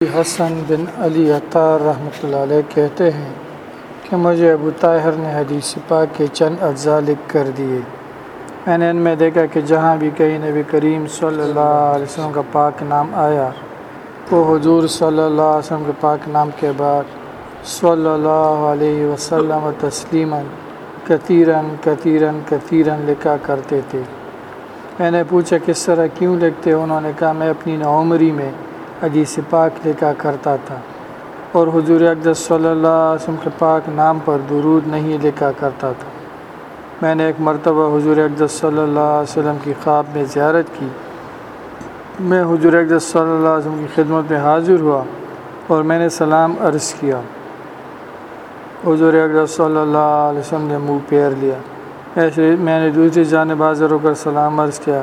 حسن بن علی عطار رحمۃ اللہ علیہ کہتے ہیں کہ مجھے ابو طاہر نے حدیث پاک کے چند اجزاء لکھ کر دیے۔ میں نے ان میں دیکھا کہ جہاں بھی کہیں نبی کریم صلی اللہ علیہ وسلم کا پاک نام آیا، وہ حضور صلی اللہ علیہ وسلم کے پاک نام کے بعد صلی اللہ علیہ وسلم و تسلیماً، کثیراً کثیراً کثیراً لکھا کرتے تھے۔ میں نے پوچھا، کس طرح کیوں لکھتے؟ انہوں نے کہا، میں اپنی نعمری میں حدیث پاک لکھا کرتا تھا۔ اور حضور اقدس صلی اللہ علیہ وسلم کے پاک نام پر درود نہیں لکھا کرتا تھا۔ میں نے ایک مرتبہ حضور اقدس صلی اللہ علیہ وسلم کی خواب میں زیارت کی۔ میں حضور اقدس صلی اللہ علیہ وسلم کی خدمت میں حاضر ہوا اور میں نے سلام عرض کیا۔ حضور اقدس صلی اللہ علیہ وسلم نے منہ پیر لیا۔ ایسے میں نے دوسری جانب حاضر ہو کر سلام عرض کیا۔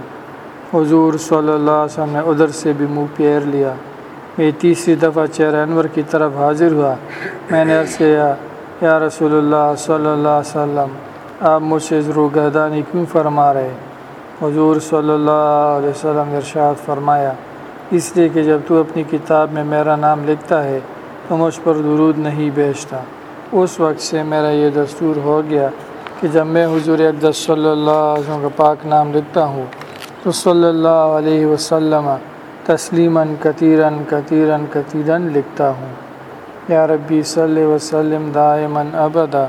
حضور صلی اللہ علیہ وسلم نے ادھر سے بھی منہ پیر لیا۔ میں تیسری دفعہ چہرہ انور کی طرف حاضر ہوا۔ میں نے عرض کیا، یا رسول اللہ صلی اللہ علیہ وسلم، آپ مجھ سے ضرور گردانی کیوں فرما رہے؟ حضور صلی اللہ علیہ وسلم نے ارشاد فرمایا، اس لیے کہ جب تو اپنی کتاب میں میرا نام لکھتا ہے، تو مجھ پر درود نہیں بیچتا۔ اس وقت سے میرا یہ دستور ہو گیا کہ جب میں حضور اقدس صلی اللہ علیہ وسلم کا پاک نام لکھتا ہوں، تو صلی اللہ علیہ وسلم تسلیماً کثیراً کثیراً کثیراً لکھتا ہوں۔ یا ربی صلی وسلم دائماً ابدا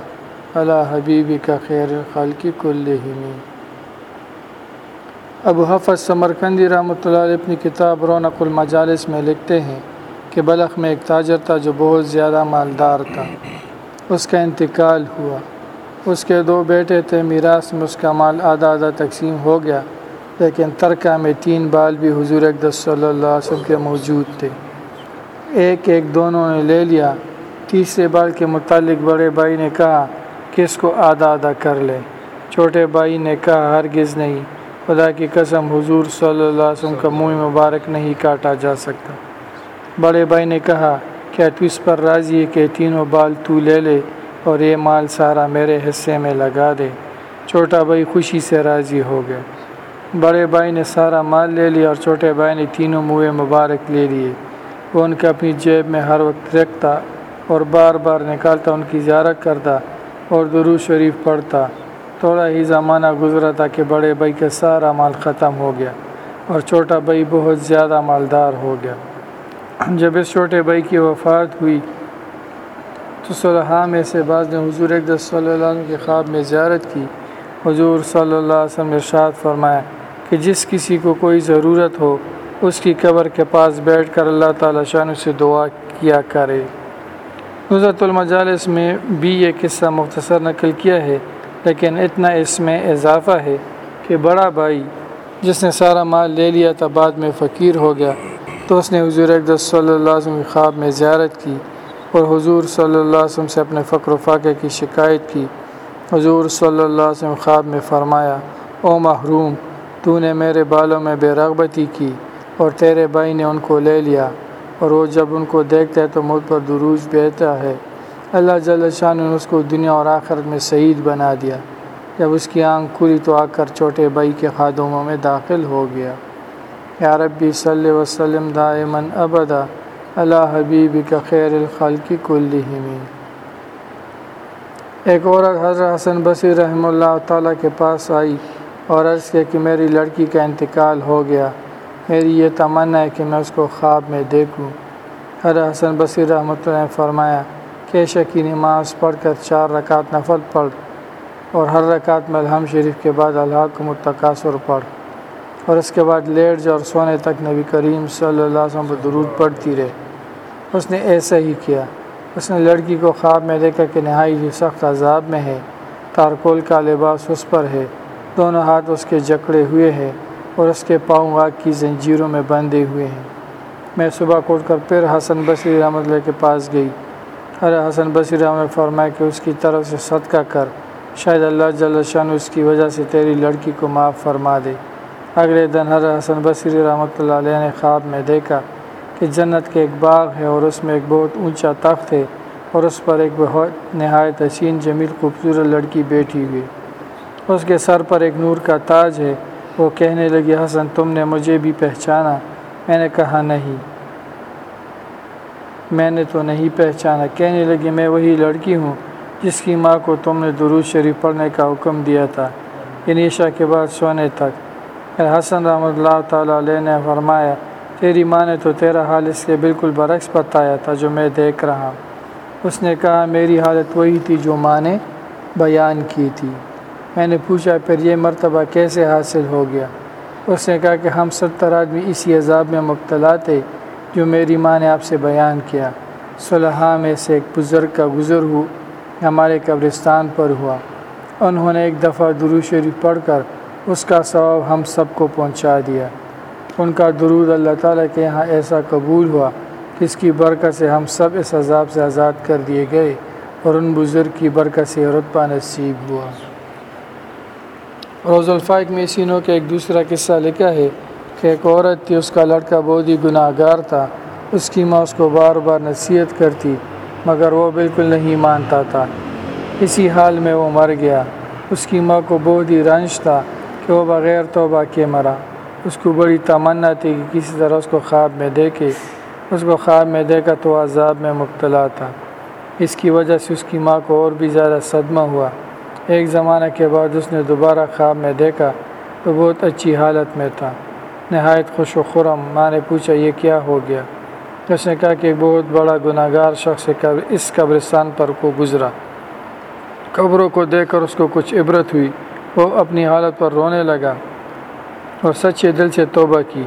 اللہ حبیبی کا خیر خلق کلہمی ابو حفظ سمرکندی رحمۃ اللہ علیہ اپنی کتاب رونق المجالس میں لکھتے ہیں کہ بلخ میں ایک تاجر تھا جو بہت زیادہ مالدار تھا۔ اس کا انتقال ہوا۔ اس کے دو بیٹے تھے، میراث میں اس کا مال آدھا آدھا تقسیم ہو گیا۔ لیکن ترکہ میں تین بال بھی حضور اقدس صلی اللہ علیہ وسلم کے موجود تھے۔ ایک ایک دونوں نے لے لیا۔ تیسرے بال کے متعلق بڑے بھائی نے کہا کہ اس کو آدھا آدھا کر لے چھوٹے بھائی نے کہا، ہرگز نہیں۔ خدا کی قسم، حضور صلی اللہ علیہ وسلم کا منہ مبارک نہیں کاٹا جا سکتا۔ بڑے بھائی نے کہا، کیا تو اس پر راضی ہے کہ تینوں بال تو لے لے اور یہ مال سارا میرے حصے میں لگا دے؟ چھوٹا بھائی خوشی سے راضی ہو گیا۔ بڑے بھائی نے سارا مال لے لیا اور چھوٹے بھائی نے تینوں منہ مبارک لے لیے۔ وہ ان کا اپنی جیب میں ہر وقت رکھتا اور بار بار نکالتا، ان کی زیارت کرتا اور درو شریف پڑھتا۔ تھوڑا ہی زمانہ گزرا تھا کہ بڑے بھائی کا سارا مال ختم ہو گیا اور چھوٹا بھائی بہت زیادہ مالدار ہو گیا۔ جب اس چھوٹے بھائی کی وفات ہوئی تو صلحہ میں سے بعض نے حضور اقدس صلی اللہ علیہ وسلم کے خواب میں زیارت کی۔ حضور صلی اللہ علیہ وسلم نے ارشاد فرمایا کہ جس کسی کو کوئی ضرورت ہو، اس کی قبر کے پاس بیٹھ کر اللہ تعالیٰ شان سے دعا کیا کرے۔ نظرت المجالس میں بھی یہ قصہ مختصر نقل کیا ہے، لیکن اتنا اس میں اضافہ ہے کہ بڑا بھائی جس نے سارا مال لے لیا تھا، بعد میں فقیر ہو گیا۔ تو اس نے حضور اقدس صلی اللہ علیہ وسلم کی خواب میں زیارت کی اور حضور صلی اللہ علیہ وسلم سے اپنے فقر و فاقے کی شکایت کی۔ حضور صلی اللہ علیہ وسلم خواب میں فرمایا، او محروم تو نے میرے بالوں میں بے رغبتی کی اور تیرے بھائی نے ان کو لے لیا اور وہ جب ان کو دیکھتا ہے تو مجھ پر دروج بیتا ہے۔ اللہ جل شاہ نے اس کو دنیا اور آخرت میں شہید بنا دیا۔ جب اس کی آنکھ کھلی تو آ کر چھوٹے بھائی کے خادموں میں داخل ہو گیا۔ یا ربی صلی وسلم دائمن ابدا اللہ حبیب کا خیر الخلق کلہمی ایک عورت حضرت حسن بصیر رحمہ اللہ تعالیٰ کے پاس آئی۔ اور عرض کیا کہ میری لڑکی کا انتقال ہو گیا۔ میری یہ تمنا ہے کہ میں اس کو خواب میں دیکھوں۔ حضرت حسن بصیر رحمۃ اللہ نے فرمایا کیشہ کی نماز پڑھ کر چار رکعت نفل پڑھ اور ہر رکعت میں الحم شریف کے بعد اللہ کو متقاصر پڑھ۔ اور اس کے بعد لیٹ جا اور سونے تک نبی کریم صلی اللہ علیہ وسلم پر درود پڑھتی رہے۔ اس نے ایسا ہی کیا۔ اس نے لڑکی کو خواب میں دیکھا کہ نہائی سخت عذاب میں ہے۔ تارکول کا لباس اس پر ہے۔ دونوں ہاتھ اس کے جکڑے ہوئے ہیں اور اس کے پاؤں آگ کی زنجیروں میں بندھے ہوئے ہیں۔ میں صبح کو اٹھ کر پھر حسن بصری رحمۃ اللہ کے پاس گئی۔ ارے حسن بصری رحمۃ فرمایا کہ اس کی طرف سے صدقہ کر۔ شاید اللہ جل شان اس کی وجہ سے تیری لڑکی کو معاف فرما دے۔ اگلے دن ہر حسن بصری رحمۃ اللہ علیہ نے خواب میں دیکھا کہ جنت کے ایک باغ ہے اور اس میں ایک بہت اونچا تخت ہے اور اس پر ایک بہت نہایت حسین جمیل خوبصورت لڑکی بیٹھی ہوئی اس کے سر پر ایک نور کا تاج ہے۔ وہ کہنے لگی، حسن، تم نے مجھے بھی پہچانا۔ میں نے کہا، نہیں۔ میں نے تو نہیں پہچانا۔ کہنے لگی، میں وہی لڑکی ہوں جس کی ماں کو تم نے درود شریف پڑھنے کا حکم دیا تھا۔ انیشا کے بعد سونے تک۔ حسن رحمۃ اللہ تعالیٰ علیہ نے فرمایا، تیری ماں نے تو تیرا حال اس کے بالکل برعکس بتایا تھا جو میں دیکھ رہا اس نے کہا، میری حالت وہی تھی جو ماں نے بیان کی تھی۔ میں نے پوچھا پھر یہ مرتبہ کیسے حاصل ہو گیا؟ اس نے کہا کہ ہم ستر آدمی اسی عذاب میں مبتلا تھے جو میری ماں نے آپ سے بیان کیا۔ صلحہ میں سے ایک بزرگ کا گزر ہو، ہمارے قبرستان پر ہوا۔ انہوں نے ایک دفعہ درو شریف پڑھ کر اس کا ثواب ہم سب کو پہنچا دیا۔ ان کا درود اللہ تعالیٰ کے یہاں ایسا قبول ہوا کہ اس کی برکت سے ہم سب اس عذاب سے آزاد کر دیے گئے اور ان بزرگ کی برکت سے رتبہ نصیب ہوا۔ روز الفائق میں سینوں کے ایک دوسرا قصہ لکھا ہے کہ ایک عورت تھی، اس کا لڑکا بہت ہی گناہ گار تھا۔ اس کی ماں اس کو بار بار نصیحت کرتی، مگر وہ بالکل نہیں مانتا تھا۔ اسی حال میں وہ مر گیا۔ اس کی ماں کو بہت ہی رنج تھا کہ وہ بغیر توبہ کے مرا۔ اس کو بڑی تمنا تھی کہ کسی طرح اس کو خواب میں دیکھے۔ اس کو خواب میں دیکھا تو عذاب میں مبتلا تھا۔ اس کی وجہ سے اس کی ماں کو اور بھی زیادہ صدمہ ہوا۔ ایک زمانہ کے بعد اس نے دوبارہ خواب میں دیکھا تو بہت اچھی حالت میں تھا۔ نہایت خوش و خرم، ماں نے پوچھا، یہ کیا ہو گیا؟ اس نے کہا کہ ایک بہت بڑا گناہ گار شخص اس قبرستان پر کو گزرا۔ قبروں کو دیکھ کر اس کو کچھ عبرت ہوئی۔ وہ اپنی حالت پر رونے لگا اور سچے دل سے توبہ کی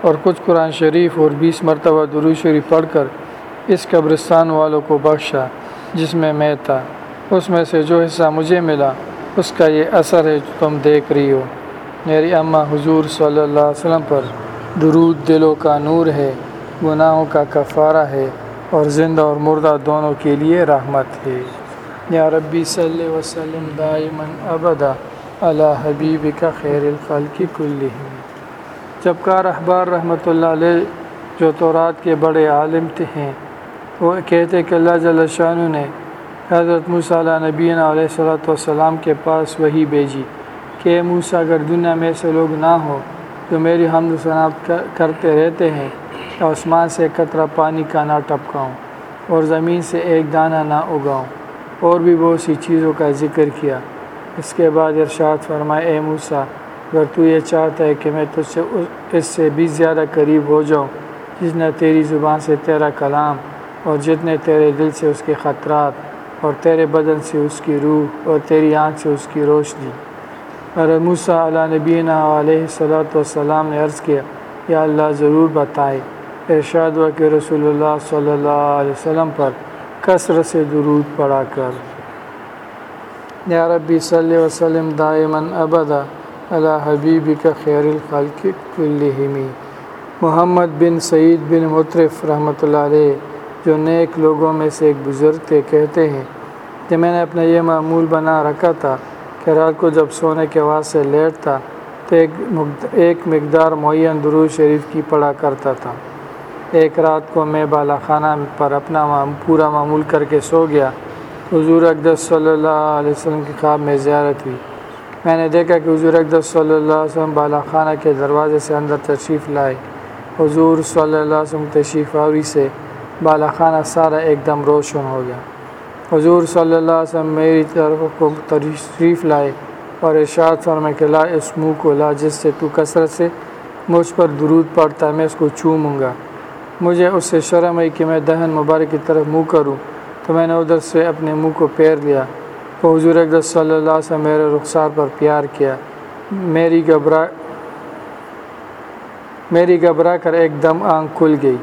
اور کچھ قرآن شریف اور بیس مرتبہ درو شریف پڑھ کر اس قبرستان والوں کو بخشا جس میں میں تھا۔ اس میں سے جو حصہ مجھے ملا، اس کا یہ اثر ہے جو تم دیکھ رہی ہو۔ میری اماں حضور صلی اللہ علیہ وسلم پر درود دلوں کا نور ہے، گناہوں کا کفارہ ہے اور زندہ اور مردہ دونوں کے لیے رحمت ہے۔ یا ربی صلی وسلم دائمن ابدا اللہ حبیب کا خیر الخل کی کل جب کار اخبار رحمۃ اللہ علیہ جو تورات کے بڑے عالم تھے ہیں وہ کہتے کہ اللہ جل شاہ نے حضرت علیہ نبین علیہ صلاۃ والسلام کے پاس وہی بھیجی کہ موسا اگر دنیا میں ایسے لوگ نہ ہوں جو میری حمد و صنعت کرتے رہتے ہیں، تو آسمان سے قطرہ پانی کا نہ ٹپکاؤں اور زمین سے ایک دانہ نہ اگاؤں۔ اور بھی بہت سی چیزوں کا ذکر کیا۔ اس کے بعد ارشاد فرمائے، اے موسا اگر تو یہ چاہتا ہے کہ میں تجھ سے اس سے بھی زیادہ قریب ہو جاؤں، جس نے تیری زبان سے تیرا کلام اور جتنے تیرے دل سے اس کے خطرات اور تیرے بدن سے اس کی روح اور تیری آنکھ سے اس کی روشنی۔ اور موسا علیہ نبینہ علیہ صلاۃ والسلام نے عرض کیا، یا اللہ ضرور بتائے، ارشاد و کہ رسول اللہ صلی اللہ علیہ وسلم پر کثرت سے درود پڑھا کر۔ یا ربی صلی وسلم دائمن ابدا اللہ حبیب کا خیر الخلق کلہمی محمد بن سعید بن مطرف رحمۃ اللہ علیہ جو نیک لوگوں میں سے ایک بزرگ تھے، کہتے ہیں کہ میں نے اپنا یہ معمول بنا رکھا تھا کہ رات کو جب سونے کے بعد سے لیٹتا تو ایک ایک مقدار معین درود شریف کی پڑھا کرتا تھا۔ ایک رات کو میں بالا خانہ پر اپنا پورا معمول کر کے سو گیا۔ حضور اقدس صلی اللہ علیہ وسلم کی خواب میں زیارت ہوئی۔ میں نے دیکھا کہ حضور اقدس صلی اللہ علیہ وسلم بالا خانہ کے دروازے سے اندر تشریف لائے۔ حضور صلی اللہ علیہ وسلم تشریف آوری سے بالا خانہ سارا ایک دم روشن ہو گیا۔ حضور صلی اللہ علیہ وسلم میری طرف کو تشریف لائے اور ارشاد فرمائے کہ لا، اس منہ کو لا، جس سے تو کثرت سے مجھ پر درود پڑتا ہے، میں اس کو چوموں گا۔ مجھے اس سے شرم ہے کہ میں دہن مبارک کی طرف منہ کروں، تو میں نے ادھر سے اپنے منہ کو پیر لیا۔ تو حضور اقدس صلی اللہ سے میرے رخسار پر پیار کیا۔ میری گھبرا میری گھبرا کر ایک دم آنکھ کھل گئی۔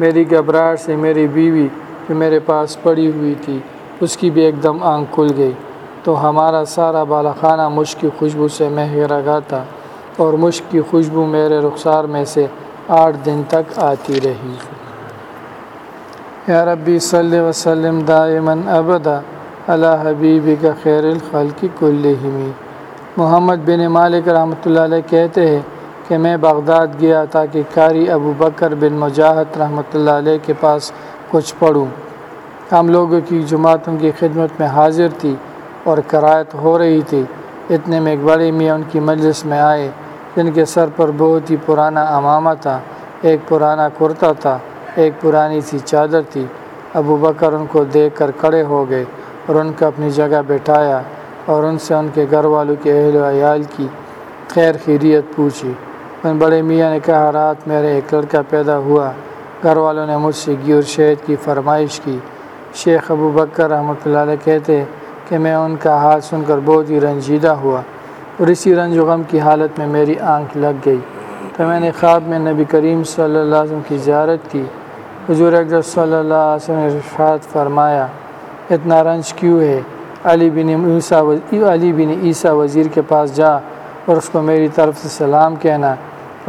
میری گھبراہٹ سے میری بیوی جو میرے پاس پڑی ہوئی تھی، اس کی بھی ایک دم آنکھ کھل گئی۔ تو ہمارا سارا بالا خانہ مشق کی خوشبو سے مہ رگا تھا اور مشق کی خوشبو میرے رخسار میں سے آٹھ دن تک آتی رہی۔ یا ربی صلی وسلم دائمن ابدا اللہ حبیب کا خیر الخلق کلہمی۔ محمد بن مالک رحمۃ اللہ علیہ کہتے ہیں کہ میں بغداد گیا تاکہ قاری ابو بکر بن مجاہد رحمۃ اللہ علیہ کے پاس کچھ پڑھوں۔ ہم لوگوں کی جماعتوں کی خدمت میں حاضر تھی اور کرایت ہو رہی تھی۔ اتنے میں ایک بڑے میاں ان کی مجلس میں آئے، جن کے سر پر بہت ہی پرانا امامہ تھا۔ ایک پرانا کرتا تھا، ایک پرانی سی چادر تھی۔ ابو بکر ان کو دیکھ کر کھڑے ہو گئے اور ان کو اپنی جگہ بٹھایا اور ان سے ان کے گھر والوں کے اہل و عیال کی خیر خیریت پوچھی۔ ان بڑے میاں نے کہا، رات میرے ایک لڑکا پیدا ہوا۔ گھر والوں نے مجھ سے گی اور شہد کی فرمائش کی۔ شیخ ابو بکر رحمۃ اللہ علیہ کہتے کہ میں ان کا حال سن کر بہت ہی رنجیدہ ہوا اور اسی رنج و غم کی حالت میں میری آنکھ لگ گئی۔ تو میں نے خواب میں نبی کریم صلی اللہ علیہ وسلم کی زیارت کی۔ حضور اقدس صلی اللہ علیہ وسلم نے رشاد فرمایا، اتنا رنج کیوں ہے؟ علی بن عیسیٰ علی بن عیسیٰ وزیر کے پاس جا اور اس کو میری طرف سے سلام کہنا۔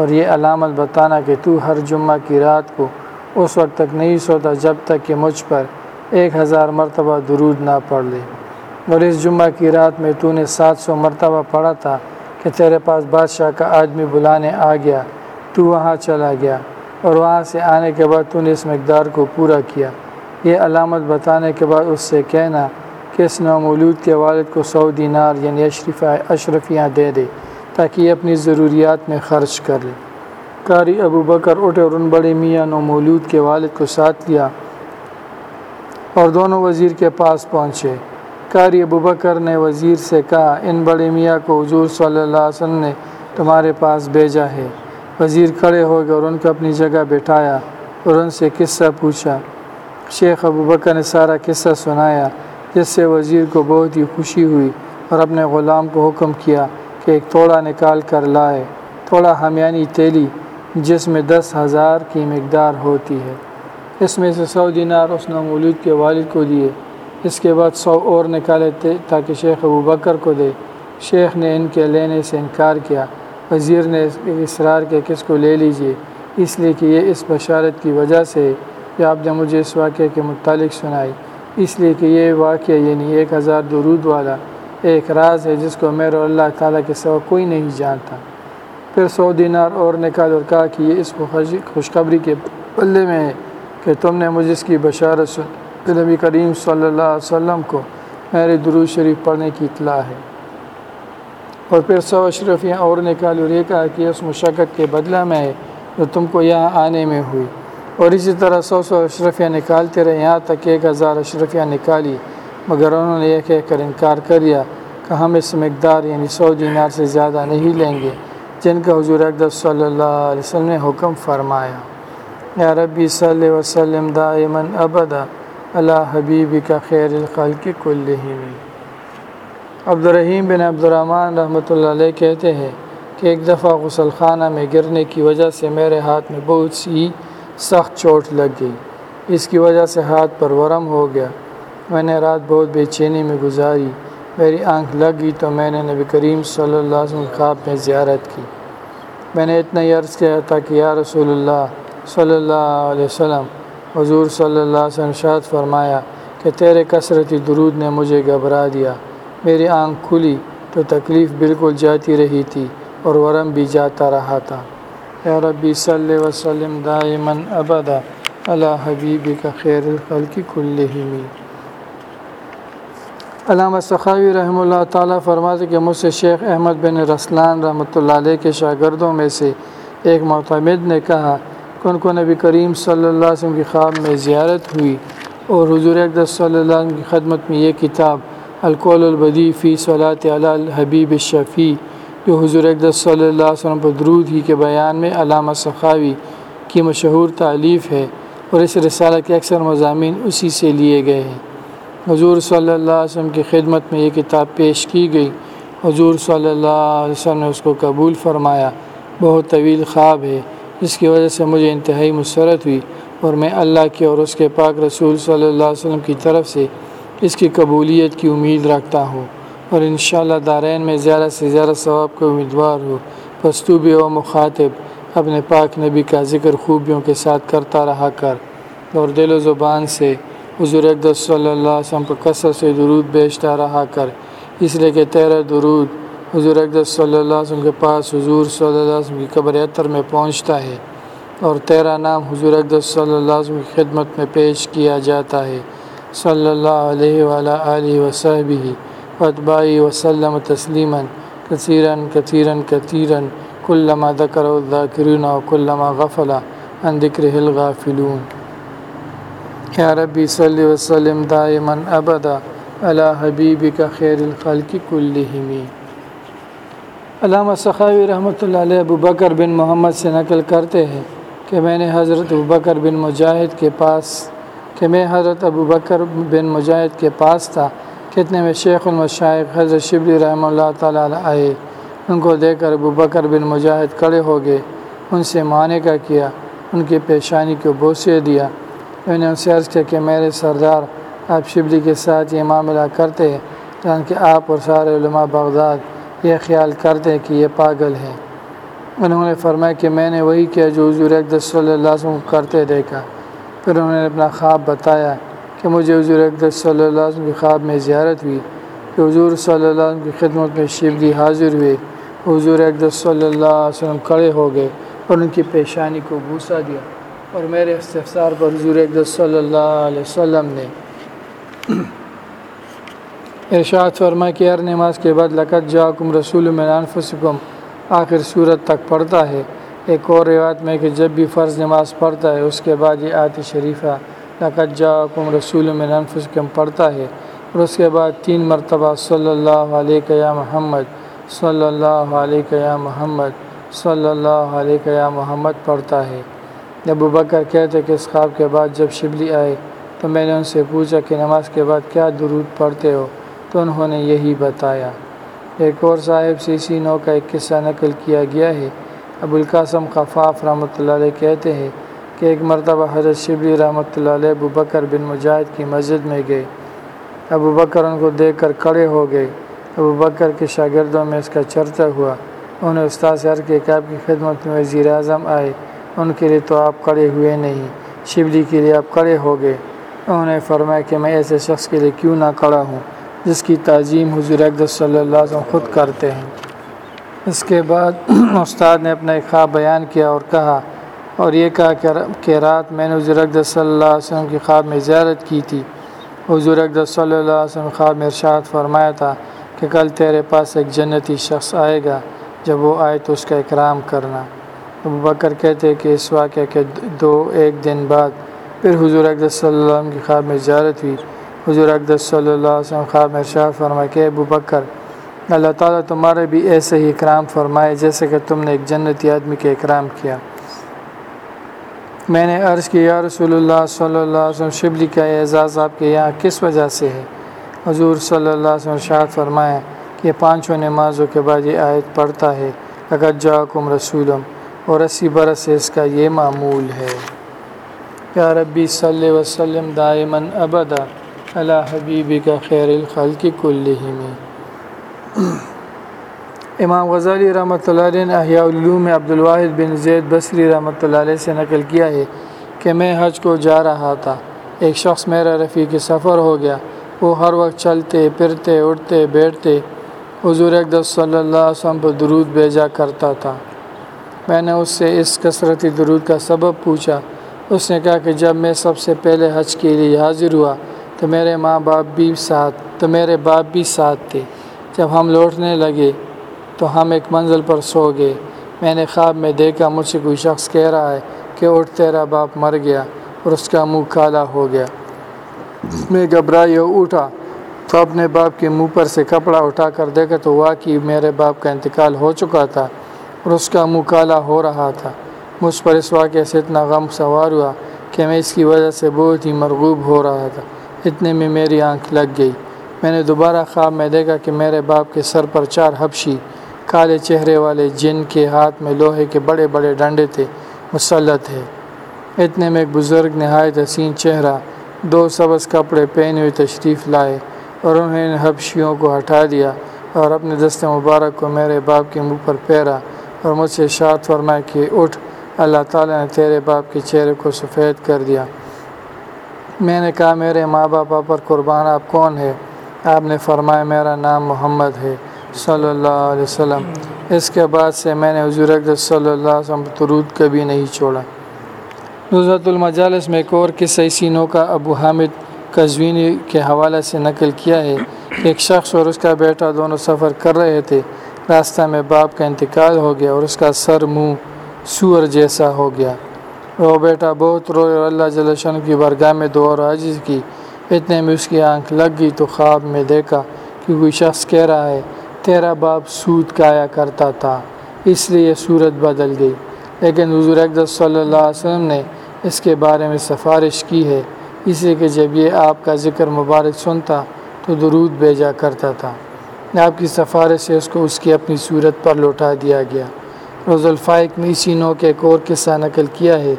اور یہ علامت بتانا کہ تو ہر جمعہ کی رات کو اس وقت تک نہیں سوتا جب تک کہ مجھ پر ایک ہزار مرتبہ درود نہ پڑھ لے۔ اور اس جمعہ کی رات میں تو نے سات سو مرتبہ پڑھا تھا کہ تیرے پاس بادشاہ کا آدمی بلانے آ گیا، تو وہاں چلا گیا اور وہاں سے آنے کے بعد تو نے اس مقدار کو پورا کیا۔ یہ علامت بتانے کے بعد اس سے کہنا کہ اس نومولود کے والد کو سو دینار یعنی اشرفیاں دے دے۔ تاکہ یہ اپنی ضروریات میں خرچ کر لے۔ قاری ابو بکر اٹھے اور ان بڑے میاں نومولود کے والد کو ساتھ لیا اور دونوں وزیر کے پاس پہنچے۔ قاری ابو بکر نے وزیر سے کہا، ان بڑے میاں کو حضور صلی اللہ علیہ وسلم نے تمہارے پاس بھیجا ہے۔ وزیر کھڑے ہو گئے اور ان کو اپنی جگہ بٹھایا اور ان سے قصہ پوچھا۔ شیخ ابو بکر نے سارا قصہ سنایا، جس سے وزیر کو بہت ہی خوشی ہوئی اور اپنے غلام کو حکم کیا۔ کہ ایک توڑا نکال کر لائے۔ توڑا ہمیانی تیلی، جس میں دس ہزار کی مقدار ہوتی ہے۔ اس میں سے سو دینار اس نے مولود کے والد کو دیے۔ اس کے بعد سو اور نکالے تھے تاکہ شیخ ابو بکر کو دے۔ شیخ نے ان کے لینے سے انکار کیا۔ وزیر نے اصرار کے کس کو لے لیجیے اس لیے کہ یہ اس بشارت کی وجہ سے کہ آپ نے مجھے اس واقعے کے متعلق سنائی۔ اس لیے کہ یہ واقعہ یعنی ایک ہزار درود والا ایک راز ہے جس کو میرے اللہ تعالیٰ کے سوا کوئی نہیں جانتا۔ پھر سو دینار اور نکال اور کہا کہ یہ اس خوشخبری کے پلے میں ہے کہ تم نے مجھے اس کی بشارت سن۔ نبی کریم صلی اللہ علیہ وسلم کو میرے درود شریف پڑھنے کی اطلاع ہے۔ اور پھر سو اشرفیاں اور نکال اور یہ کہا کہ اس مشقت کے بدلہ میں ہے جو تم کو یہاں آنے میں ہوئی۔ اور اسی طرح سو سو اشرفیاں نکالتے رہے، یہاں تک ایک ہزار اشرفیاں نکالی۔ مگر انہوں نے یہ کہہ کر انکار کر دیا کہ ہم اس مقدار یعنی سو دینار سے زیادہ نہیں لیں گے، جن کا حضور اقدس صلی اللہ علیہ وسلم نے حکم فرمایا۔ یا ربی صلی وسلم دائمن ابدا اللہ حبیبی کا خیر الخلق کل عبد الرحیم بن عبد الرحمٰن رحمۃ اللہ علیہ کہتے ہیں کہ ایک دفعہ غسل خانہ میں گرنے کی وجہ سے میرے ہاتھ میں بہت سی سخت چوٹ لگ گئی۔ اس کی وجہ سے ہاتھ پر ورم ہو گیا۔ میں نے رات بہت بے چینی میں گزاری، میری آنکھ لگ گئی تو میں نے نبی کریم صلی اللہ علیہ وسلم خواب میں زیارت کی۔ میں نے اتنا ہی عرض کیا تھا کہ یا رسول اللہ صلی اللہ علیہ وسلم، حضور صلی اللہ علیہ وسلم شاد فرمایا کہ تیرے کثرتی درود نے مجھے گھبرا دیا۔ میری آنکھ کھلی تو تکلیف بالکل جاتی رہی تھی اور ورم بھی جاتا رہا تھا۔ یا ربی صلی وسلم دائمن ابدا اللہ حبیبی کا خیر الخلق کل ہی علامہ سخاوی رحمہ اللہ تعالیٰ فرماتے کہ مجھ سے شیخ احمد بن رسلان رحمۃ اللہ علیہ کے شاگردوں میں سے ایک معتمد نے کہا کن کو نبی کریم صلی اللہ علیہ وسلم کی خواب میں زیارت ہوئی اور حضور اقدس صلی اللہ علیہ وسلم کی خدمت میں یہ کتاب القول البدی فی صلاۃ علی الحبیب شفیع جو حضور اقدس صلی اللہ علیہ وسلم پر درود ہی کے بیان میں علامہ سخاوی کی مشہور تعلیف ہے اور اس رسالہ کے اکثر مضامین اسی سے لیے گئے ہیں۔ حضور صلی اللہ علیہ وسلم کی خدمت میں یہ کتاب پیش کی گئی۔ حضور صلی اللہ علیہ وسلم نے اس کو قبول فرمایا۔ بہت طویل خواب ہے۔ جس کی وجہ سے مجھے انتہائی مسرت ہوئی اور میں اللہ کے اور اس کے پاک رسول صلی اللہ علیہ وسلم کی طرف سے اس کی قبولیت کی امید رکھتا ہوں اور انشاءاللہ دارین میں زیادہ سے زیادہ ثواب کا امیدوار ہو پستوبی و مخاطب، اپنے پاک نبی کا ذکر خوبیوں کے ساتھ کرتا رہا کر۔ اور دل و زبان سے حضور اقدس صلی اللہ علیہ وسلم پر کثرت سے درود بیچتا رہا کر، اس لیے کہ تیرا درود حضور اقدس صلی اللہ علیہ وسلم کے پاس حضور صلی اللہ علیہ وسلم کی قبر عطر میں پہنچتا ہے اور تیرا نام حضور اقدس صلی اللہ علیہ وسلم کی خدمت میں پیش کیا جاتا ہے۔ صلی اللہ علیہ ولا علیہ وصحبہ اتبائی وسلم تسلیما کثیرا کثیرا کثیرا کلما ذکر الذاکرین و کلما غفلا عن ذكره الغافلون۔ یا ربی صلی وسلم دائما ابدا علی حبیبک خیر الخلق کلہم. علامہ سخاوی رحمۃ اللہ علیہ ابو بکر بن محمد سے نقل کرتے ہیں کہ میں نے حضرت ابو بکر بن مجاہد کے پاس کہ میں حضرت ابو بکر بن مجاہد کے پاس تھا کتنے میں شیخ المشائق حضرت شبلی رحمہ اللہ تعالیٰ آئے، ان کو دیکھ کر ابو بکر بن مجاہد کڑے ہو گئے، ان سے معنی کا کیا، ان کی پیشانی کو بوسے دیا میں نے ان سے عرض کیا کہ میرے سردار آپ شبلی کے ساتھ یہ معاملہ کرتے ہیں جان کہ آپ اور سارے علماء بغداد یہ خیال کرتے ہیں کہ یہ پاگل ہے انہوں نے فرمایا کہ میں نے وہی کیا جو حضور اقدس صلی اللہ علیہ وسلم کرتے دیکھا۔ پھر انہوں نے اپنا خواب بتایا کہ مجھے حضور اقدس صلی اللہ علیہ وسلم کی خواب میں زیارت ہوئی، کہ حضور صلی اللہ علیہ وسلم کی خدمت میں شبلی حاضر ہوئے، حضور اقدس صلی اللہ علیہ وسلم کھڑے ہو گئے اور ان کی پیشانی کو بوسا دیا۔ اور میرے استفسار پر حضور اقدس صلی اللہ علیہ وسلم نے ارشاد فرما کہ ہر نماز کے بعد لقت جاکم رسول میں انفسکم۔ آخر صورت تک پڑھتا ہے۔ ایک اور روایت میں کہ جب بھی فرض نماز پڑھتا ہے، اس کے بعد یہ آت شریفہ لقت جاکم رسول میں انفسکم پڑھتا ہے۔ اور اس کے بعد تین مرتبہ صلی اللہ علیہ یا محمد، صلی اللہ علیہ یا محمد، صلی اللہ علیہ یا محمد پڑھتا ہے۔ ابو بکر کہتے کہ اس خواب کے بعد جب شبلی آئے تو میں نے ان سے پوچھا کہ نماز کے بعد کیا درود پڑھتے ہو؟ تو انہوں نے یہی بتایا۔ ایک اور صاحب سی سی نو کا ایک قصہ نقل کیا گیا ہے۔ ابو القاسم خفاف رحمۃ اللہ علیہ کہتے ہیں کہ ایک مرتبہ حضرت شبلی رحمۃ اللہ علیہ ابو بکر بن مجاہد کی مسجد میں گئے۔ ابو بکر ان کو دیکھ کر کھڑے ہو گئے۔ ابو بکر کے شاگردوں میں اس کا چرچا ہوا۔ انہیں استاد سر کے کعب کی خدمت میں وزیر اعظم آئے۔ ان کے لیے تو آپ کڑے ہوئے نہیں، شبلی کے لیے آپ کڑے ہو گئے۔ انہوں نے فرمایا کہ میں ایسے شخص کے لیے کیوں نہ کڑا ہوں، جس کی تعظیم حضور اقدس صلی اللہ علیہ وسلم خود کرتے ہیں۔ اس کے بعد استاد نے اپنا ایک خواب بیان کیا اور کہا اور یہ کہا کہ رات میں نے حضور اقدس صلی اللہ علیہ وسلم کی خواب میں زیارت کی تھی۔ حضور اقدس صلی اللہ علیہ وسلم خواب میں ارشاد فرمایا تھا کہ کل تیرے پاس ایک جنتی شخص آئے گا، جب وہ آئے تو اس کا اکرام کرنا۔ ابو بکر کہتے کہ اس واقعہ کے دو ایک دن بعد پھر حضور اقدس صلی اللہ علیہ وسلم کی خواب میں زیارت ہوئی۔ حضور اقدس صلی اللہ علیہ وسلم خواب میں شاہ فرمائے کہ ابو بکر، اللہ تعالیٰ تمہارے بھی ایسے ہی اکرام فرمائے جیسے کہ تم نے ایک جنتی آدمی کے اکرام کیا۔ میں نے عرض کی، یا رسول اللہ صلی اللہ علیہ وسلم، شبلی کا اعزاز آپ کے یہاں کس وجہ سے ہے؟ حضور صلی اللہ علیہ وسلم شاہد فرمائے کہ پانچوں نمازوں کے بعد یہ آیت پڑھتا ہے اگر جاکم رسولم اور اسی برس سے اس کا یہ معمول ہے۔ یا ربی صلی وسلم دائمن ابدا اللہ حبیبی کا خیر الخلق کلہم۔ امام غزالی رحمۃ اللہ علیہ نے احیاء العلوم عبد الواحد بن زید بصری رحمۃ اللہ علیہ سے نقل کیا ہے کہ میں حج کو جا رہا تھا۔ ایک شخص میرا رفیق سفر ہو گیا۔ وہ ہر وقت چلتے، پھرتے، اٹھتے، بیٹھتے۔ حضور اقدس صلی اللہ علیہ وسلم پر درود بھیجا کرتا تھا۔ میں نے اس سے اس کثرتی درود کا سبب پوچھا۔ اس نے کہا کہ جب میں سب سے پہلے حج کے لیے حاضر ہوا تو میرے ماں باپ بھی ساتھ، تو میرے باپ بھی ساتھ تھے۔ جب ہم لوٹنے لگے تو ہم ایک منزل پر سو گئے۔ میں نے خواب میں دیکھا، مجھ سے کوئی شخص کہہ رہا ہے کہ اٹھ، تیرا باپ مر گیا اور اس کا منہ کالا ہو گیا۔ میں گھبرائی ہو اٹھا۔ تو اپنے باپ کے منہ پر سے کپڑا اٹھا کر دیکھا تو واقعی میرے باپ کا انتقال ہو چکا تھا۔ اور اس کا منہ کالا ہو رہا تھا۔ مجھ پر اس واقعے سے اتنا غم سوار ہوا کہ میں اس کی وجہ سے بہت ہی مرغوب ہو رہا تھا۔ اتنے میں میری آنکھ لگ گئی۔ میں نے دوبارہ خواب میں دیکھا کہ میرے باپ کے سر پر چار حبشی، کالے چہرے والے جن کے ہاتھ میں لوہے کے بڑے بڑے ڈنڈے تھے، مسلط ہے اتنے میں ایک بزرگ نہایت حسین چہرہ، دو سبز کپڑے پہنے ہوئے تشریف لائے اور انہوں نے حبشیوں کو ہٹا دیا اور اپنے دست مبارک کو میرے باپ کے منہ پر پھیرا۔ اور مجھ سے شاد فرمائے کہ اٹھ، اللہ تعالیٰ نے تیرے باپ کے چہرے کو سفید کر دیا۔ میں نے کہا، میرے ماں باپ پر قربان آپ کون ہے آپ نے فرمایا، میرا نام محمد ہے، صلی اللہ علیہ وسلم۔ اس کے بعد سے میں نے حضور صلی اللہ علیہ وسلم ترود کبھی نہیں چھوڑا۔ نظرت المجالس میں ایک اور قصہ سینوں کا ابو حامد قزوینی کے حوالے سے نقل کیا ہے۔ کہ ایک شخص اور اس کا بیٹا دونوں سفر کر رہے تھے۔ راستہ میں باپ کا انتقال ہو گیا اور اس کا سر منہ سور جیسا ہو گیا۔ وہ بیٹا بہت روئے اور اللہ جلشن کی برگاہ میں دو اور عاجز کی۔ اتنے میں اس کی آنکھ لگ گئی تو خواب میں دیکھا کہ کوئی شخص کہہ رہا ہے، تیرا باپ سود کایا کرتا تھا، اس لیے یہ صورت بدل گئی۔ لیکن حضور اقدس صلی اللہ علیہ وسلم نے اس کے بارے میں سفارش کی ہے۔ اس لیے کہ جب یہ آپ کا ذکر مبارک سنتا تو درود بھیجا کرتا تھا۔ آپ کی سفارش سے اس کو اس کی اپنی صورت پر لوٹا دیا گیا۔ روز الفائق میں اسی نو کے ایک اور قصہ نقل کیا ہے۔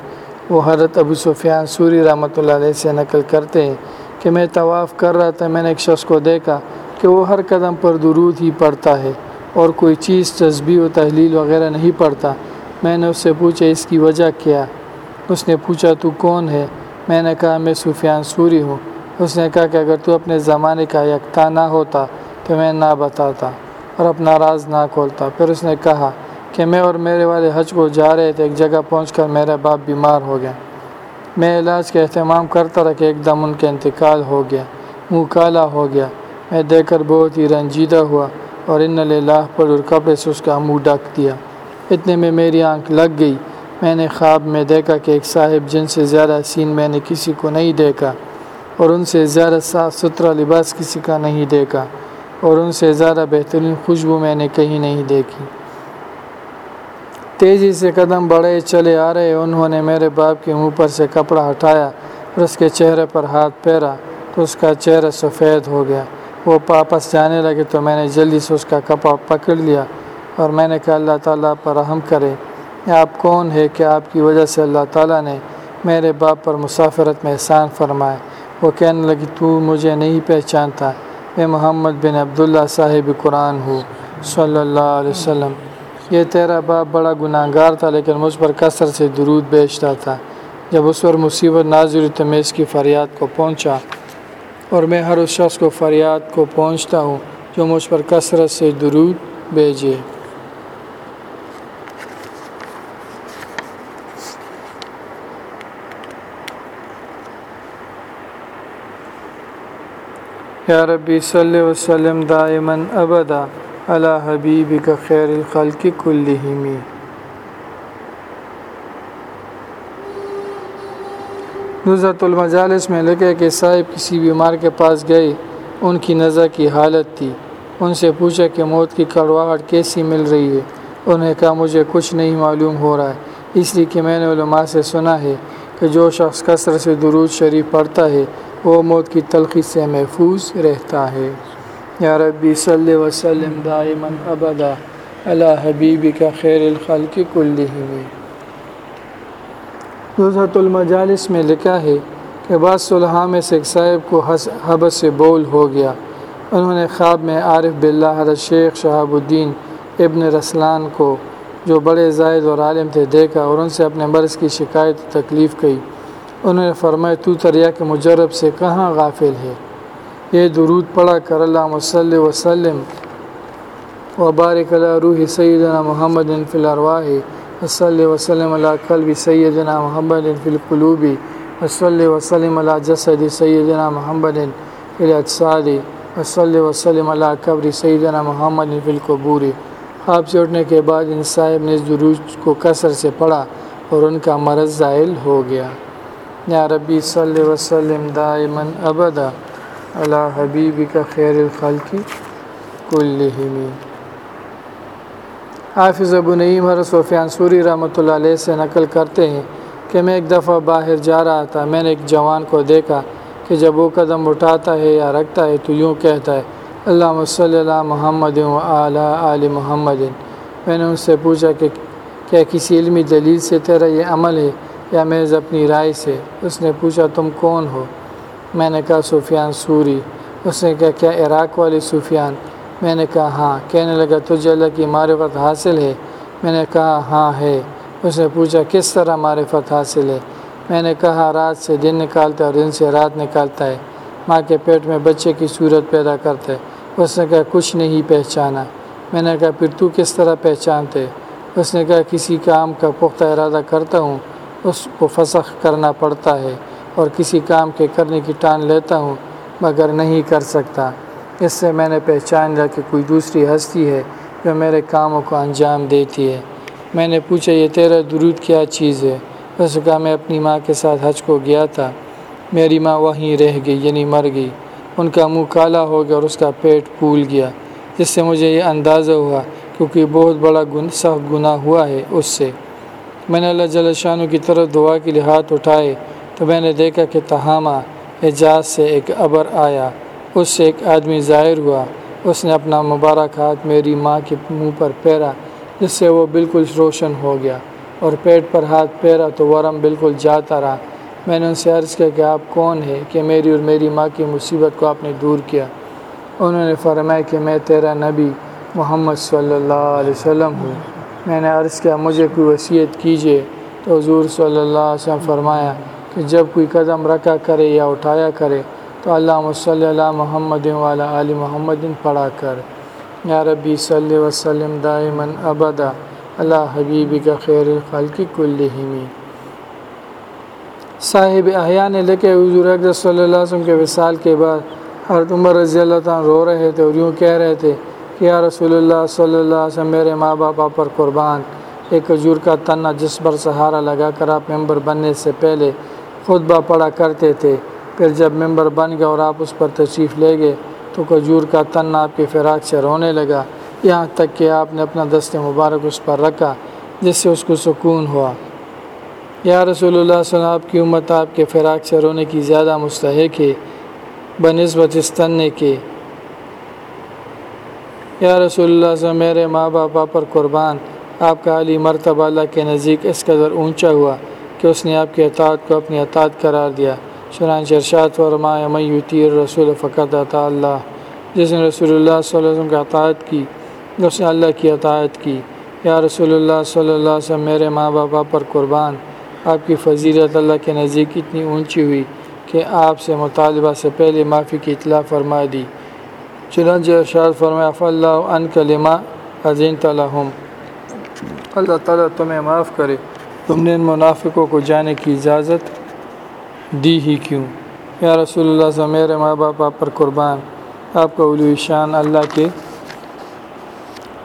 وہ حضرت ابو سفیان سوری رحمۃ اللہ علیہ سے نقل کرتے ہیں کہ میں طواف کر رہا تھا، میں نے ایک شخص کو دیکھا کہ وہ ہر قدم پر درود ہی پڑھتا ہے اور کوئی چیز تسبیح و تحلیل وغیرہ نہیں پڑھتا۔ میں نے اس سے پوچھا، اس کی وجہ کیا؟ اس نے پوچھا، تو کون ہے؟ میں نے کہا، میں سفیان سوری ہوں۔ اس نے کہا کہ اگر تو اپنے زمانے کا یکتا نہ ہوتا تو میں نہ بتاتا اور اپنا راز نہ کھولتا۔ پھر اس نے کہا کہ میں اور میرے والے حج کو جا رہے تھے، ایک جگہ پہنچ کر میرا باپ بیمار ہو گیا۔ میں علاج کا اہتمام کرتا رہا کہ ایک دم ان کا انتقال ہو گیا، منہ کالا ہو گیا۔ میں دیکھ کر بہت ہی رنجیدہ ہوا اور ان اللہ پر اور کپڑے سے اس کا منہ ڈھک دیا۔ اتنے میں میری آنکھ لگ گئی۔ میں نے خواب میں دیکھا کہ ایک صاحب جن سے زیادہ سین میں نے کسی کو نہیں دیکھا اور ان سے زیادہ صاف ستھرا لباس کسی کا نہیں دیکھا۔ اور ان سے زیادہ بہترین خوشبو میں نے کہیں نہیں دیکھی۔ تیزی سے قدم بڑھے چلے آ رہے، انہوں نے میرے باپ کے منہ پر سے کپڑا ہٹایا اور اس کے چہرے پر ہاتھ پھیرا تو اس کا چہرہ سفید ہو گیا۔ وہ واپس جانے لگے تو میں نے جلدی سے اس کا کپڑا پکڑ لیا اور میں نے کہا، اللہ تعالیٰ پر رحم کرے۔ آپ کون ہے کہ آپ کی وجہ سے اللہ تعالیٰ نے میرے باپ پر مسافرت میں احسان فرمائے وہ کہنے لگی، تو مجھے نہیں پہچانتا۔ میں محمد بن عبداللہ صاحب قرآن ہوں۔ صلی اللہ علیہ وسلم۔ یہ تیرا باپ بڑا گناہ گار تھا، لیکن مجھ پر کثر سے درود بیچتا تھا۔ جب اس پر مصیبت نازر تو میں اس کی فریاد کو پہنچا۔ اور میں ہر اس شخص کو فریاد کو پہنچتا ہوں جو مجھ پر کثرت سے درود بھیجے۔ یا ربی صلی وسلم دائما ابدا علی حبیب کا خیر الخلق کلہمی نظرت المجالس میں لگے کہ صاحب کسی بیمار کے پاس گئے، ان کی نظر کی حالت تھی۔ ان سے پوچھا کہ موت کی کڑواہٹ کیسی مل رہی ہے؟ انہیں کہا، مجھے کچھ نہیں معلوم ہو رہا ہے۔ اس لیے کہ میں نے علماء سے سنا ہے کہ جو شخص کثرت سے درود شریف پڑھتا ہے وہ موت کی تلخی سے محفوظ رہتا ہے۔ یا ربی صلی وسلم دائمن ابدا اللہ حبیبی کا خیر الخلق کلہمی نظرت المجالس میں لکھا ہے کہ بعض صلحہ میں سے ایک صاحب کو حبس سے بول ہو گیا۔ انہوں نے خواب میں عارف باللہ حضرت شیخ شہاب الدین ابن رسلان کو، جو بڑے زائد اور عالم تھے، دیکھا اور ان سے اپنے مرض کی شکایت تکلیف کی انہوں نے فرمایا، تو تریا کے مجرب سے کہاں غافل ہے؟ یہ درود پڑھا کر اللہ وسلم وسلم وبارک اللہ روح سیدنا محمد فی الارواح وصلی وسلم علیہ قلب سیدنا محمد فی القلوبی وصلی وسلم علیہ جسد سیدنا محمد فی الاجساد وصلی وسلم علیہ قبر سیدنا محمد فی القبور۔ خواب سے اٹھنے کے بعد ان صاحب نے اس درود کو کثر سے پڑھا اور ان کا مرض زائل ہو گیا۔ یا ربی صلی وسلم دائمن ابدا اللہ حبیبی کا خیر الخلقی کلہمی حافظ ابو نعیم حر صوفیان سوری رحمۃ اللہ علیہ سے نقل کرتے ہیں کہ میں ایک دفعہ باہر جا رہا تھا، میں نے ایک جوان کو دیکھا کہ جب وہ قدم اٹھاتا ہے یا رکھتا ہے تو یوں کہتا ہے اللہ صلی اللہ محمد و اعلیٰ علی محمد. میں نے ان سے پوچھا کہ کیا کسی علمی دلیل سے تیرا یہ عمل ہے؟ یا محض اپنی رائے سے اس نے پوچھا تم کون ہو؟ میں نے کہا سفیان سوری۔ اس نے کہا، کیا عراق والی سفیان؟ میں نے کہا ہاں۔ کہنے لگا، تجھے اللہ کی معرفت حاصل ہے؟ میں نے کہا ہاں ہے۔ اس نے پوچھا، کس طرح معرفت حاصل ہے؟ میں نے کہا، رات سے دن نکالتا ہے اور دن سے رات نکالتا ہے۔ ماں کے پیٹ میں بچے کی صورت پیدا کرتا ہے۔ اس نے کہا، کچھ نہیں پہچانا۔ میں نے کہا، پھر تو کس طرح پہچانتے؟ اس نے کہا، کسی کام کا پختہ ارادہ کرتا ہوں۔ اس کو فسخ کرنا پڑتا ہے اور کسی کام کے کرنے کی ٹان لیتا ہوں، مگر نہیں کر سکتا۔ اس سے میں نے پہچان لیا کہ کوئی دوسری ہستی ہے جو میرے کاموں کو انجام دیتی ہے۔ میں نے پوچھا، یہ تیرا درود کیا چیز ہے؟ اس کا میں اپنی ماں کے ساتھ حج کو گیا تھا۔ میری ماں وہیں رہ گئی یعنی مر گئی۔ ان کا منہ کالا ہو گیا اور اس کا پیٹ پھول گیا۔ جس سے مجھے یہ اندازہ ہوا کیونکہ بہت بڑا گن، سخت گناہ ہوا ہے اس سے۔ میں نے اللہ جل شانو کی طرف دعا کے لیے ہاتھ اٹھائے تو میں نے دیکھا کہ تہامہ اعجاز سے ایک ابر آیا۔ اس سے ایک آدمی ظاہر ہوا۔ اس نے اپنا مبارک ہاتھ میری ماں کے منہ پر پیرا جس سے وہ بالکل روشن ہو گیا اور پیٹ پر ہاتھ پیرا تو ورم بالکل جاتا رہا۔ میں نے ان سے عرض کیا کہ آپ کون ہیں؟ کہ میری اور میری ماں کی مصیبت کو آپ نے دور کیا۔ انہوں نے فرمایا کہ میں تیرا نبی محمد صلی اللہ علیہ وسلم ہوں۔ میں نے عرض کیا، مجھے کوئی وصیت کیجیے تو حضور صلی اللہ علیہ وسلم فرمایا کہ جب کوئی قدم رکھا کرے یا اٹھایا کرے، تو اللہ صلی اللہ محمد والا علی محمد پڑھا کر۔ یا ربی صلی وسلم دائمن ابدا۔ اللہ حبیبی کا خیر خلقی کلہمی صاحب احیاء نے لکھے، حضور اقدس صلی اللہ علیہ وسلم کے وصال کے بعد حضرت عمر رضی اللہ تعالیٰ رو رہے تھے اور یوں کہہ رہے تھے یا رسول اللہ صلی اللہ علیہ وسلم میرے ماں باپ پر قربان۔ ایک کھجور کا تنہ جس پر سہارا لگا کر آپ ممبر بننے سے پہلے خطبہ پڑھا کرتے تھے۔ پھر جب ممبر بن گیا اور آپ اس پر تشریف لے گئے تو کھجور کا تن آپ کے فراق سے رونے لگا۔ یہاں تک کہ آپ نے اپنا دست مبارک اس پر رکھا جس سے اس کو سکون ہوا۔ یا رسول اللہ صلی اللہ علیہ آپ کی امت آپ کے فراق سے رونے کی زیادہ مستحق ہے۔ بنسبت اس تننے کے یا رسول اللہ صلی میرے ماں باپ پر قربان، آپ کا علی مرتبہ اللہ کے نزدیک اس قدر اونچا ہوا کہ اس نے آپ کی اطاعت کو اپنی اطاعت قرار دیا۔ چنانچہ ارشاد فرمایا میں رسول فقط عطا اللہ جس نے رسول اللہ صلی اللہ علیہ وسلم کی اطاعت کی، اس نے اللہ کی اطاعت کی۔ یا رسول اللہ صلی اللہ علیہ وسلم، میرے ماں باپ پر قربان۔ آپ کی فضیلت اللہ کے نزدیک اتنی اونچی ہوئی کہ آپ سے مطالبہ سے پہلے معافی کی اطلاع فرما دی۔ چنانچہ ارشاد فرمایا اللہ ان کلمہ عظیم طلحم اللہ تعالیٰ تمہیں معاف کرے۔ تم نے ان منافقوں کو جانے کی اجازت دی ہی کیوں؟ یا رسول اللہ سے میرے ماں باپ، آپ پر قربان۔ آپ کا علو شان اللہ کے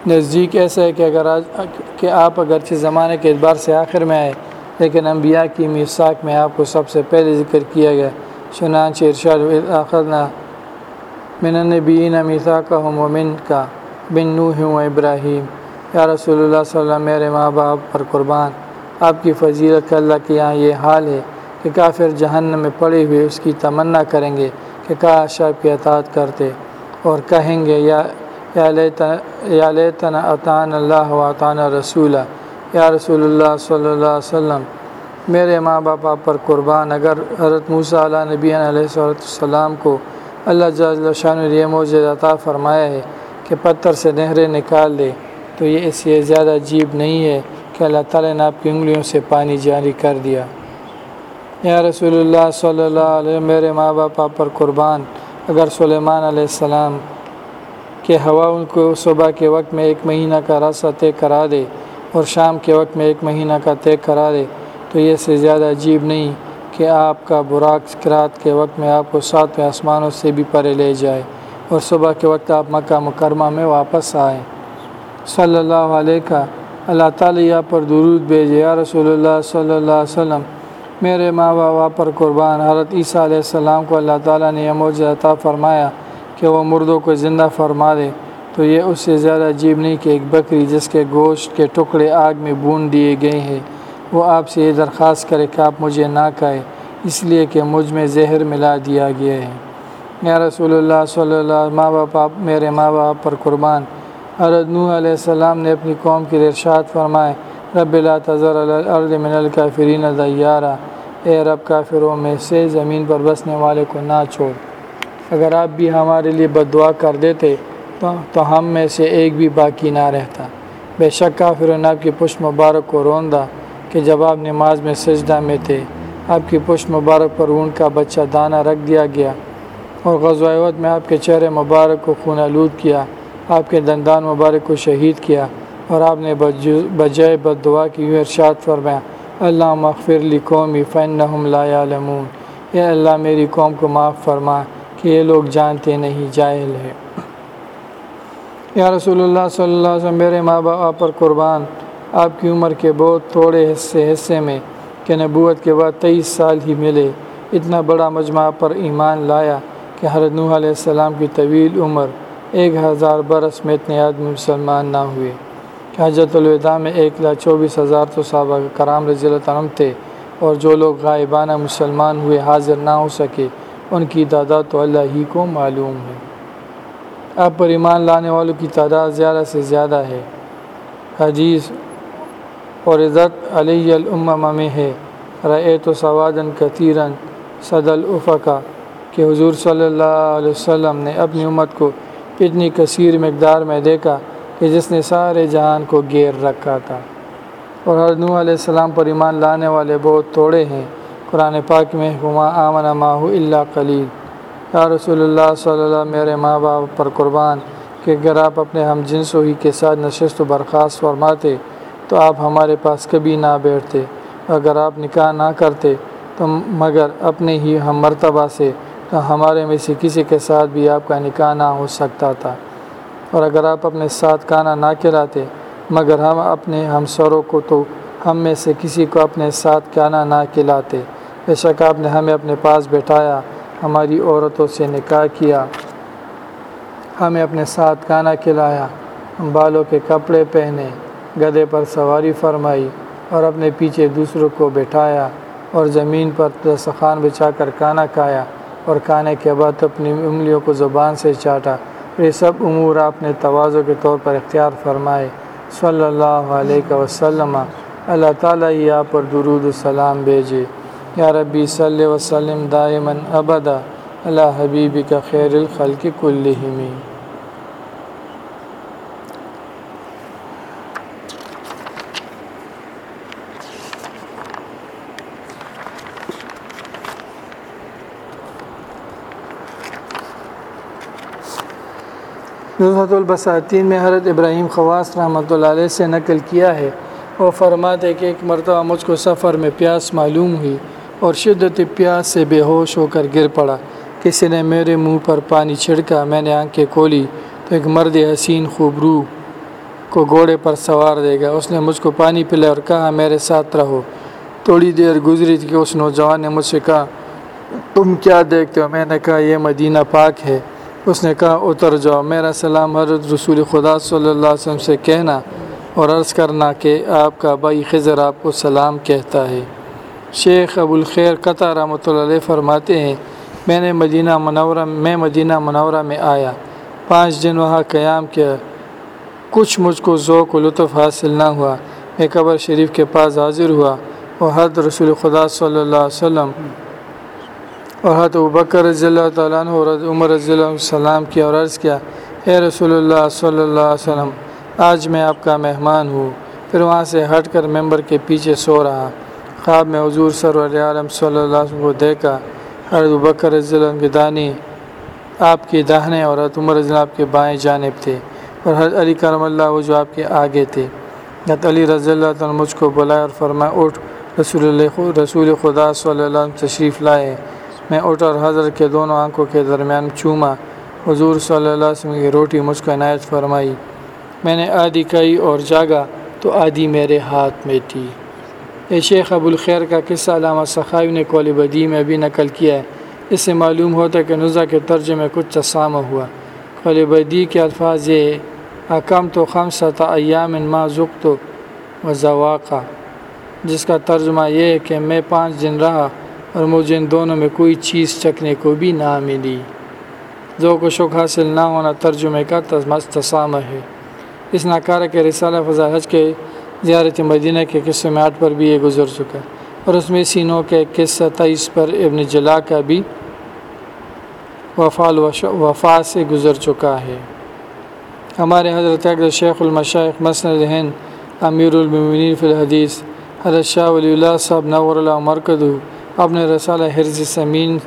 نزدیک ایسا ہے کہ اگر آج، کہ آپ اگرچہ زمانے کے اعتبار سے آخر میں آئے، لیکن انبیاء کی میساک میں آپ کو سب سے پہلے ذکر کیا گیا۔ چنانچہ ارشاد آخر نہ من النبیین میثاق ہم و کا بن نوح و ابراہیم۔ یا رسول اللہ صلی اللہ میرے ماں باپ پر قربان۔ آپ کی فضیلت کا اللہ کے یہاں یہ حال ہے کہ کافر جہنم میں پڑے ہوئے اس کی تمنا کریں گے کہ کاش آپ کی اطاعت کرتے اور کہیں گے، یا یا لیتن اطان اللہ و اطان رسول یا رسول اللہ صلی اللہ علیہ وسلم، میرے ماں باپ آپ پر قربان۔ اگر حضرت موسیٰ علیہ نبی علیہ صلاۃ السلام کو اللہ جل شاہ نے یہ موجود عطا فرمایا ہے کہ پتھر سے نہریں نکال دے۔ تو یہ اس سے زیادہ عجیب نہیں ہے کہ اللہ تعالیٰ نے آپ کی انگلیوں سے پانی جاری کر دیا۔ یا رسول اللہ صلی اللہ علیہ میرے ماں باپ پر قربان۔ اگر سلیمان علیہ السلام کہ ہوا ان کو صبح کے وقت میں ایک مہینہ کا راستہ طے کرا دے اور شام کے وقت میں ایک مہینہ کا طے کرا دے، تو یہ سے زیادہ عجیب نہیں کہ آپ کا براق کرات کے وقت میں آپ کو ساتویں آسمانوں سے بھی پرے لے جائے اور صبح کے وقت آپ مکہ مکرمہ میں واپس آئیں۔ صلی اللہ علیہ کا اللہ تعالیٰ یا پر درود بھیجے، یا رسول اللہ صلی اللہ علیہ وسلم، میرے ماں باپ پر قربان۔ حضرت عیسیٰ علیہ السلام کو اللہ تعالیٰ نے یہ عطا فرمایا کہ وہ مردوں کو زندہ فرما دے۔ تو یہ اس سے زیادہ عجیب نہیں کہ ایک بکری جس کے گوشت کے ٹکڑے آگ میں بون دیے گئے ہیں۔ وہ آپ سے یہ درخواست کرے کہ آپ مجھے نہ کہے، اس لیے کہ مجھ میں زہر ملا دیا گیا ہے۔ یا رسول اللہ صلی اللہ ماں باپ میرے ماں باپ پر قربان۔ حضرت نوح علیہ السلام نے اپنی قوم کی ارشاد فرمائے، رب لا تذر الارض من الکافرین دیارہ اے رب، کافروں میں سے زمین پر بسنے والے کو نہ چھوڑ۔ اگر آپ بھی ہمارے لیے بد دعا کر دیتے، تو ہم میں سے ایک بھی باقی نہ رہتا۔ بے شک کافروں نے آپ کی پشت مبارک کو روندہ کہ جب آپ نماز میں سجدہ میں تھے، آپ کی پشت مبارک پر اون کا بچہ دانہ رکھ دیا گیا اور غزوات میں آپ کے چہرے مبارک کو خون آلود کیا، آپ کے دندان مبارک کو شہید کیا اور آپ نے بجائے بد دعا کی یوں ارشاد فرمایا اللہ مغفر لی قومی فن لا علمون اے اللہ، میری قوم کو معاف فرما کہ یہ لوگ جانتے نہیں، جاہل ہے یا رسول اللہ صلی اللہ علیہ وسلم، میرے ماں باپ پر قربان۔ آپ کی عمر کے بہت تھوڑے حصے حصے میں کہ نبوت کے بعد تیئیس سال ہی ملے۔ اتنا بڑا مجمع پر ایمان لایا کہ حضرت نوح علیہ السلام کی طویل عمر ایک ہزار برس میں اتنے آدمی مسلمان نہ ہوئے۔ کہ حضرت الوداع میں ایک لاکھ چوبیس ہزار تو صحابہ کرام رضی اللہ عنہ تھے اور جو لوگ غائبانہ مسلمان ہوئے، حاضر نہ ہو سکے، ان کی تعداد تو اللہ ہی کو معلوم ہے۔ اب پر ایمان لانے والوں کی تعداد زیادہ سے زیادہ ہے۔ حدیث اور عزت علیہ الامہ میں ہے۔ رعیت تو سوادن کثیرن صد الافقہ کہ حضور صلی اللہ علیہ وسلم نے اپنی امت کو اتنی کثیر مقدار میں دیکھا کہ جس نے سارے جہان کو گیر رکھا تھا۔ اور حضنو علیہ السلام پر ایمان لانے والے بہت تھوڑے ہیں۔ قرآن پاک میں ہما آمن ماہ اللہ کلیل یا رسول اللہ صلی اللہ میرے ماں باپ پر قربان، کہ اگر آپ اپنے ہم جنسوں ہی کے ساتھ نشست و برخاست فرماتے تو آپ ہمارے پاس کبھی نہ بیٹھتے۔ اگر آپ نکاح نہ کرتے تو مگر اپنے ہی ہم مرتبہ سے تو ہمارے میں سے کسی کے ساتھ بھی آپ کا نکاح نہ ہو سکتا تھا۔ اور اگر آپ اپنے ساتھ کھانا نہ کھلاتے، مگر ہم اپنے ہم سروں کو تو ہم میں سے کسی کو اپنے ساتھ کھانا نہ کھلاتے۔ بے شک آپ نے ہمیں اپنے پاس بٹھایا، ہماری عورتوں سے نکاح کیا۔ ہمیں اپنے ساتھ کھانا کھلایا بالوں کے کپڑے پہنے۔ گدے پر سواری فرمائی اور اپنے پیچھے دوسروں کو بٹھایا اور زمین پر دستخوان بچا کر کھانا کھایا اور کھانے کے بعد اپنی انگلیوں کو زبان سے چاٹا۔ یہ سب امور آپ نے توازوں کے طور پر اختیار فرمائے۔ صلی اللہ علیہ وسلم۔ اللہ تعالیٰ ہی آپ پر درود السلام بھیجے۔ یا ربی صلی وسلم دائمن ابدا۔ اللہ حبیبی کا خیر الخلق کلہمی نظرت البساتین میں حضرت ابراہیم خواص رحمۃ اللہ علیہ سے نقل کیا ہے وہ فرماتے کہ ایک مرتبہ مجھ کو سفر میں پیاس معلوم ہوئی اور شدت پیاس سے بے ہوش ہو کر گر پڑا۔ کسی نے میرے منہ پر پانی چھڑکا، میں نے آنکھیں کھولی تو ایک مرد حسین خوبرو کو گھوڑے پر سوار دے گا اس نے مجھ کو پانی پلے اور کہا، میرے ساتھ رہو۔ تھوڑی دیر گزری تھی کہ اس نوجوان نے مجھ سے کہا، تم کیا دیکھتے ہو؟ میں نے کہا، یہ مدینہ پاک ہے۔ اس نے کہا، اتر جاؤ۔ میرا سلام حضرت رسول خدا صلی اللہ علیہ وسلم سے کہنا اور عرض کرنا کہ آپ کا بھائی خضر آپ کو سلام کہتا ہے۔ شیخ ابو الخیر قطع رحمۃ اللہ علیہ فرماتے ہیں، میں نے مدینہ منورہ، میں مدینہ منورہ میں آیا۔ پانچ دن وہاں قیام کیا۔ کچھ مجھ کو ذوق و لطف حاصل نہ ہوا۔ میں قبر شریف کے پاس حاضر ہوا اور حضرت رسول خدا صلی اللہ علیہ وسلم اور حضرت بکر رضی اللہ تعالیٰ عنہ اور عمر رضی اللہ علیہ السلام کی اور عرض کیا، اے رسول اللہ صلی اللہ علیہ وسلم، آج میں آپ کا مہمان ہوں۔ پھر وہاں سے ہٹ کر ممبر کے پیچھے سو رہا۔ خواب میں حضور سرور عالم صلی اللہ علیہ وسلم کو دیکھا۔ حضرت بکر رضی اللہ عنہ کی دانی آپ کے داہنے اور حضرت عمر رضی اللہ آپ کے بائیں جانب تھے اور حضرت علی کرم اللہ وہ جو آپ کے آگے تھے۔ حضرت علی رضی اللہ عنہ مجھ کو بلائے اور فرمائے، اٹھ، رسول اللہ رسول خدا صلی اللہ علیہ وسلم تشریف لائے۔ میں اٹھ اور حضرت کے دونوں آنکھوں کے درمیان چوما۔ حضور صلی اللہ علیہ وسلم کی روٹی مجھ کو عنایت فرمائی۔ میں نے آدھی کئی اور جاگا تو آدھی میرے ہاتھ میں تھی۔ اے شیخ ابو الخیر کا قصہ علامہ سخاوی نے کول بدی میں بھی نقل کیا ہے۔ اس سے معلوم ہوتا ہے کہ نزا کے ترجمے میں کچھ تسامہ ہوا۔ کول بدی کے الفاظ یہ حکم تو خم سطح ایام ما ذخت و ذواقہ جس کا ترجمہ یہ ہے کہ میں پانچ دن رہا اور مجھے ان دونوں میں کوئی چیز چکنے کو بھی نہ ملی۔ ذوق و شوق حاصل نہ ہونا ترجمے کا تسامہ ہے۔ اس ناکارہ کے رسالہ فضا حج کے زیارت مدینہ کے قصے میں آٹھ پر بھی یہ گزر چکا اور اس میں سینوں کے قصہ تیئیس پر ابن جلا کا بھی وفال وفا سے گزر چکا ہے۔ ہمارے حضرت اکر شیخ المشائق مسند ہند امیر المین فی الحدیث، حضرت شاہ ولی اللہ صاحب نور اللہ مرکز اپنے رسالہ حرض سمین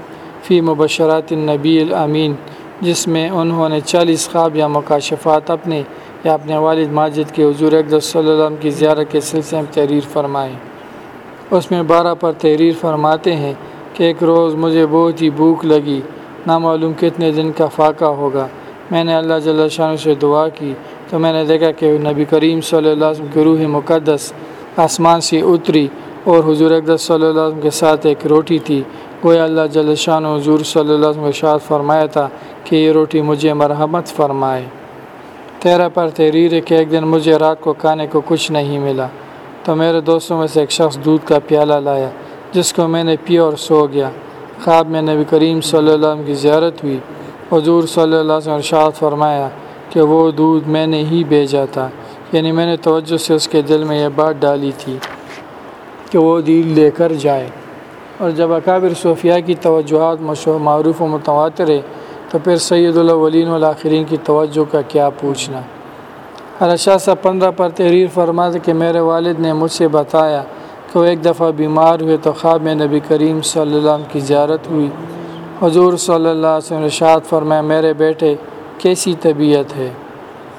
فی مبشرات النبی الامین، جس میں انہوں نے چالیس خواب یا مکاشفات اپنے یا اپنے والد ماجد کے حضور اقدس صلی اللہ علیہ وسلم کی زیارت کے سلسلے میں تحریر فرمائے اس میں بارہ پر تحریر فرماتے ہیں کہ ایک روز مجھے بہت ہی بھوک لگی، نامعلوم کتنے دن کا فاقہ ہوگا۔ میں نے اللہ جل شاہ سے دعا کی، تو میں نے دیکھا کہ نبی کریم صلی اللہ علیہ وسلم کی روح مقدس آسمان سے اتری۔ اور حضور اقدس صلی اللہ علیہ وسلم کے ساتھ ایک روٹی تھی۔ گویا اللہ جل شان و حضور صلی اللہ علیہ وسلم شاد فرمایا تھا کہ یہ روٹی مجھے مرحمت فرمائے۔ تیرہ پر تحریر ہے کہ ایک دن مجھے رات کو کھانے کو کچھ نہیں ملا۔ تو میرے دوستوں میں سے ایک شخص دودھ کا پیالہ لایا، جس کو میں نے پیا اور سو گیا۔ خواب میں نبی کریم صلی اللہ علیہ وسلم کی زیارت ہوئی۔ حضور صلی اللہ علیہ وسلم ارشاد فرمایا کہ وہ دودھ میں نے ہی بھیجا تھا یعنی میں نے توجہ سے اس کے دل میں یہ بات ڈالی تھی۔ کہ وہ دل لے کر جائے۔ اور جب اکابر صوفیہ کی توجہات مشہور، معروف و متواتر ہے تو پھر سید الاولین والآخرین کی توجہ کا کیا پوچھنا؟ شاہ صاحب پندرہ پر تحریر فرماتے کہ میرے والد نے مجھ سے بتایا کہ وہ ایک دفعہ بیمار ہوئے تو خواب میں نبی کریم صلی اللہ علیہ وسلم کی زیارت ہوئی۔ حضور صلی اللہ علیہ وسلم رشاد فرمایا، میرے بیٹے، کیسی طبیعت ہے؟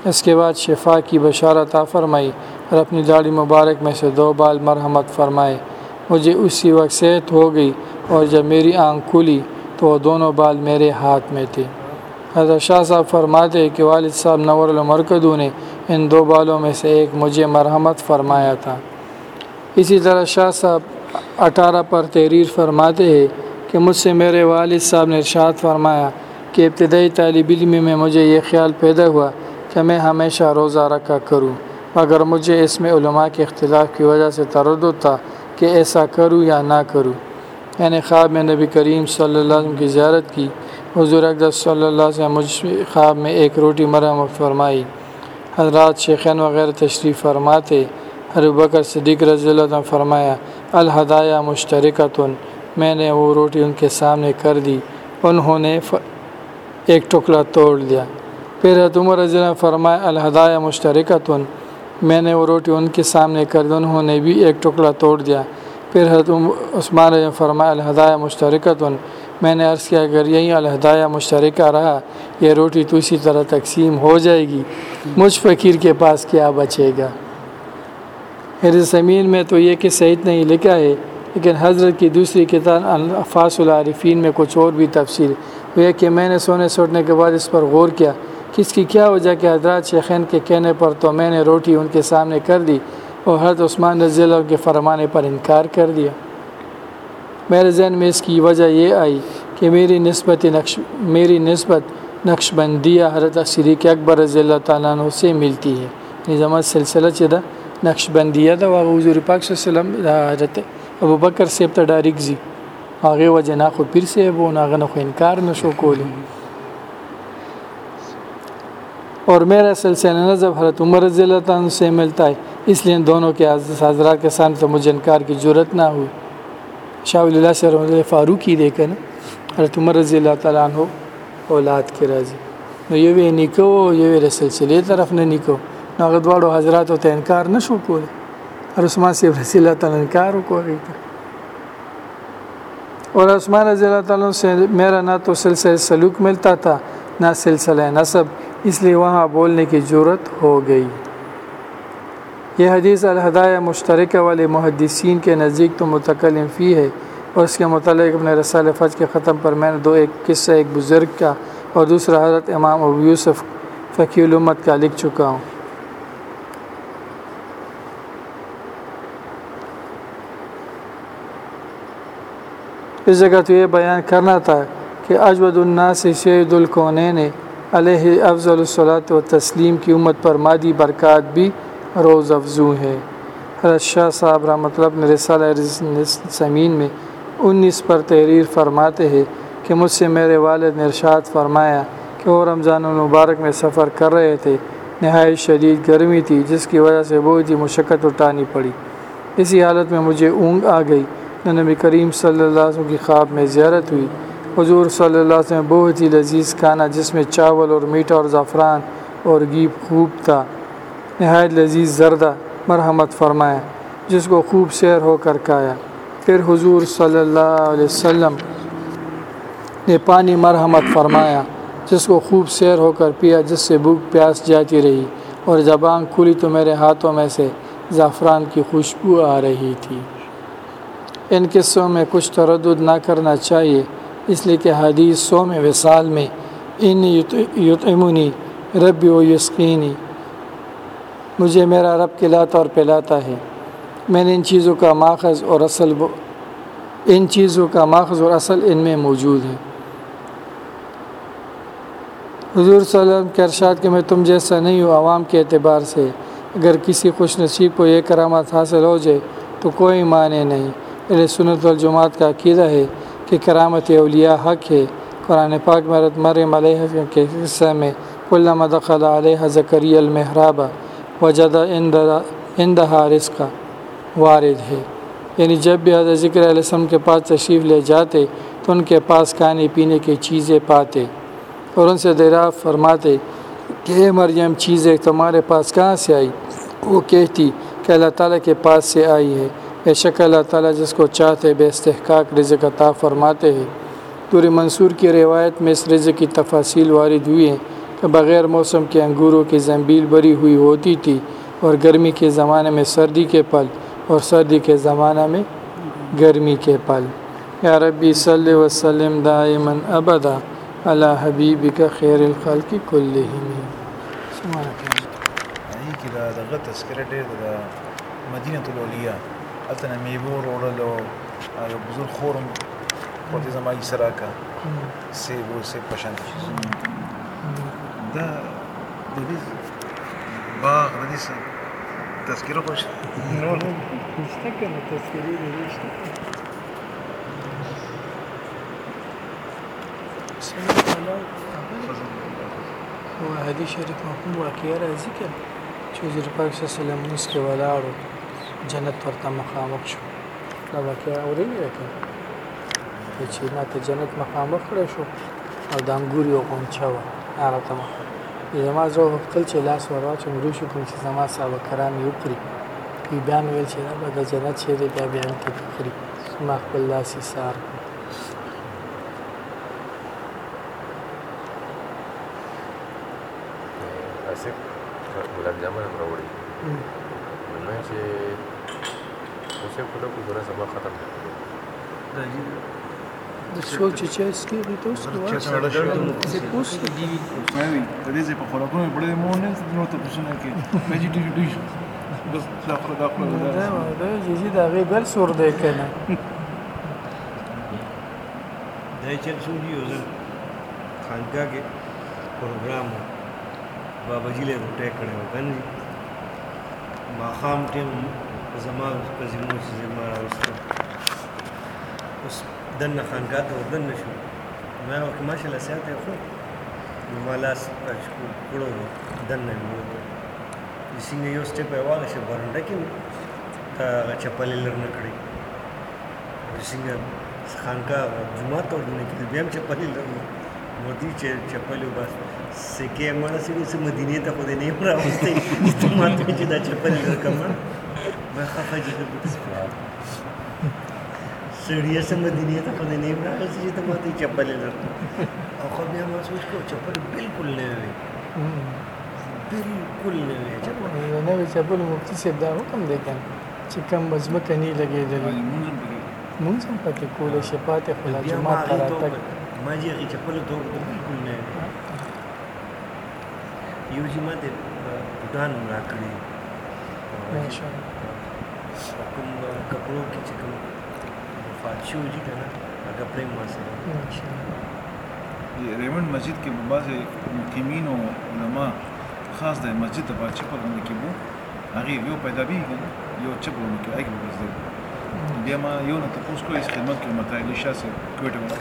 اس کے بعد شفا کی بشارت آ فرمائی۔ اور اپنی داڑھی مبارک میں سے دو بال مرحمت فرمائے۔ مجھے اسی وقت صحت ہو گئی اور جب میری آنکھ کھلی تو وہ دونوں بال میرے ہاتھ میں تھے۔ حضرت شاہ صاحب فرماتے کہ والد صاحب نور المرکدو نے ان دو بالوں میں سے ایک مجھے مرحمت فرمایا تھا۔ اسی طرح شاہ صاحب اٹھارہ پر تحریر فرماتے ہیں کہ مجھ سے میرے والد صاحب نے ارشاد فرمایا کہ ابتدائی طالب علم میں مجھے یہ خیال پیدا ہوا کہ میں ہمیشہ روزہ رکھا کروں۔ مگر مجھے اس میں علماء کے اختلاف کی وجہ سے تردد تھا کہ ایسا کروں یا نہ کروں۔ یعنی خواب میں نبی کریم صلی اللہ علیہ وسلم کی زیارت کی، حضور اقدس صلی اللہ علیہ وسلم مجھ خواب میں ایک روٹی مرحمت فرمائی۔ حضرات شیخین وغیرہ تشریف فرماتے ہر بکر صدیق رضی اللہ عنہ فرمایا، الہدایہ مشترکتن، میں نے وہ روٹی ان کے سامنے کر دی، انہوں نے ایک ٹکڑا توڑ دیا۔ پھر عمر رضی اللہ فرمایا، الہدایہ مشترکتن میں نے وہ روٹی ان کے سامنے کر دی، انہوں نے بھی ایک ٹکڑا توڑ دیا۔ پھر حضرت عثمان فرمایا، الہدایہ مشترکتن۔ میں نے عرض کیا، اگر یہی الہدایہ مشترکہ رہا، یہ روٹی تو اسی طرح تقسیم ہو جائے گی۔ مجھ فقیر کے پاس کیا بچے گا؟ میرے زمین میں تو یہ کہ صحیح نہیں لکھا ہے، لیکن حضرت کی دوسری کتاب الفاظ العارفین میں کچھ اور بھی تفصیل وہ کہ میں نے سونے سوٹنے کے بعد اس پر غور کیا۔ کہ اس کی کیا وجہ کہ حضرات شیخین کے کہنے پر تو میں نے روٹی ان کے سامنے کر دی اور حضرت عثمان رضی اللہ کے فرمانے پر انکار کر دیا۔ میرے ذہن میں اس کی وجہ یہ آئی کہ میری نسبت نقش، میری نسبت نقش بندیہ حضرت شریک اکبر رضی اللہ تعالیٰ عنہ سے ملتی ہے۔ نظامت سلسلہ چدہ نقش بندیہ دا واغ حضور پاک صلی اللہ علیہ وسلم، دا حضرت ابو بکر سیب تا ډایرک زی هغه وجه نه خو پیر سیب و نه خو انکار نشو کولی۔ اور میرا سلسلہ نظب حضرت عمر رضی اللہ عنہ سے ملتا ہے۔ اس لیے دونوں کے حضرات کے سامنے تو مجھے انکار کی ضرورت نہ ہوئی۔ شاہ ولی اللہ سے رحمۃ اللہ فاروقی دے کر حضرت عمر رضی اللہ تعالیٰ عنہ اولاد کے راضی۔ نو یو وی نیکو یو وی سلسلې طرف نه نیکو۔ نو هغه دواړو حضراتو ته انکار نشو کولی اور عثمان سے رضی اللہ تعالیٰ انکار وکړی اور عثمان رضی اللہ تعالیٰ سے میرا نہ تو سلسلہ سلوک ملتا تھا، نہ سلسلہ نصب۔ اس لیے وہاں بولنے کی ضرورت ہو گئی۔ یہ حدیث الہدایہ مشترکہ والے محدثین کے نزدیک تو متکلم فی ہے اور اس کے متعلق اپنے رسال فج کے ختم پر میں نے دو ایک قصہ، ایک بزرگ کا اور دوسرا حضرت امام ابو یوسف فقی الامت کا لکھ چکا ہوں۔ اس جگہ تو یہ بیان کرنا تھا کہ اجود الناس شعید القونین علیہ افضل الصلاۃ و تسلیم کی امت پر مادی برکات بھی روز افزو ہے۔ حضرت شاہ صاحب رحمۃ اللہ نے رسالہ سمین میں انیس پر تحریر فرماتے ہیں کہ مجھ سے میرے والد نے ارشاد فرمایا کہ وہ رمضان المبارک میں سفر کر رہے تھے۔ نہایت شدید گرمی تھی جس کی وجہ سے بہت ہی مشقت اٹھانی پڑی۔ اسی حالت میں مجھے اونگ آ گئی۔ نبی کریم صلی اللہ علیہ وسلم کی خواب میں زیارت ہوئی۔ حضور صلی اللہ علیہ وسلم بہت ہی لذیذ کھانا جس میں چاول اور میٹھا اور زعفران اور گیب خوب تھا۔ نہایت لذیذ زردہ مرحمت فرمایا، جس کو خوب سیر ہو کر کھایا۔ پھر حضور صلی اللہ علیہ وسلم نے پانی مرحمت فرمایا، جس کو خوب سیر ہو کر پیا، جس سے بھوک پیاس جاتی رہی اور زبان کھلی تو میرے ہاتھوں میں سے زعفران کی خوشبو آ رہی تھی۔ ان قصوں میں کچھ تردد نہ کرنا چاہیے۔ اس لیے کہ حدیث سو میں وصال میں ان یتعمنی ربی و یسقینی، مجھے میرا رب کھلاتا اور پلاتا ہے۔ میں نے ان چیزوں کا ماخذ اور اصل ان چیزوں کا ماخذ اور اصل ان میں موجود ہے۔ حضور صلی اللہ علیہ وسلم کے ارشاد کہ میں تم جیسا نہیں ہوں، عوام کے اعتبار سے اگر کسی خوش نصیب کو یہ کرامت حاصل ہو جائے تو کوئی معنی نہیں۔ میرے سنت والجماعت کا عقیدہ ہے کہ کرامت اولیاء، حق ہے قرآن پاک مرت مریم علیہ کے حصہ میں علامہ دخل علیہ ذکری المحراب وجد اندہا رزق وارد ہے۔ یعنی جب بھی حضرت ذکر علیہ السلام کے پاس تشریف لے جاتے تو ان کے پاس کھانے پینے کی چیزیں پاتے اور ان سے دریافت فرماتے کہ مریم، چیزیں تمہارے پاس کہاں سے آئی؟ وہ کہتی کہ اللہ تعالیٰ کے پاس سے آئی ہے۔ بے شک اللہ تعالیٰ جس کو چاہتے بے استحقاق رزق عطا فرماتے ہیں۔ پورے منصور کی روایت میں اس رزق کی تفاصیل وارد ہوئی ہیں کہ بغیر موسم کے انگوروں کی زمبیل بری ہوئی ہوتی تھی اور گرمی کے زمانے میں سردی کے پل اور سردی کے زمانہ میں گرمی کے پل یا ربی صلی وسلم دائمن ابدا اللہ۔ حبیب کا خیر الخلق کلهم سبحانك هي الته نه میوه وروړل او یو بزرګ خورم په دې زما یې سره کا سی وو سی پشان دا د دې باغ د دې تذکره خوش نو نو نشته کنه تذکره نشته او حدیث شریف مفهوم واقعي راځي کړه چې حضرت پاک صلی الله علیه وسلم نس کې ولاړو. جنت ورته مخامخ شو. دا واقعیا اورېدل راکړه چې ما ته جنت مخامخ کړی شو او د انګور یو غونچه وه هغه ته مخ زما زه غوښتل چې لاس ور واچوم روشي کوم چې زما صحابه کرام یې وکړي. وی بیا مې ویل چې دا به جنت شی دی بیا بیا هم کې وکړي ما خپل لاس یې سار اسف ګلاب جامن راوړي. نو چې اوسه په لکه ګره سبا ختم د سوچ چې اسکی څنګه شو زه پوس مې د دې په خوراکونو ډېر مور نه نو ته پوښتنه کې ویجیټیري ډیش بس دا خو دا خو دا دا جزي دا غي بل سور دی کنه دا چې څو دی یو ځل خانګه کې پروګرام بابا جی له روټه کړه و کنه ما خام ټیم زما په زمو چې زما راوسته اوس دنه خانقاه ته ودنه شو. ما ورته ماشاءالله صحت یې خو. نو ما لاس کړو دنه مو د سینې یو سټپ یې واغې چې برنډه کې تا چپلې لر نه کړې. د سینې خانقاه جمعه ته ودنه کې بیا هم چپلې لر نه. مودي چې چپلې وباس سکه مړه سړي چې مدینه ته خو دې نه راوستي ته ماته چې دا چپلې لر کمه. Ben kafacık bir sıfır. سړی مدینه ته په نه راغلی چې ته ماته چپل لرته او خو بیا ما سوچ کو چپل بالکل نه وي بالکل نه وي چپل نه وي چپل مفتي صاحب دا حکم دی کنه چې کم بزمه کني لګېدل مونږ هم پکې کوله شفاعت خلا جماعت قرار تک ما جی هغه چپل ته بالکل نه یو چې ماته ګډان راکړي ماشاءالله کوم کپړو کې چې کوم وفات شوي دي که نه هغه پرېږدي ریمنډ مسجد کې بعضې مقیمین او علما خاص د مسجد د پاچه په غونډه کې وو هغې یو پیدا بي که نه یو چې په غونډه کې هغې به زده بیا ما یو نه تپوس کوی خدمت کې متعلي شاه صاحب کوټه وه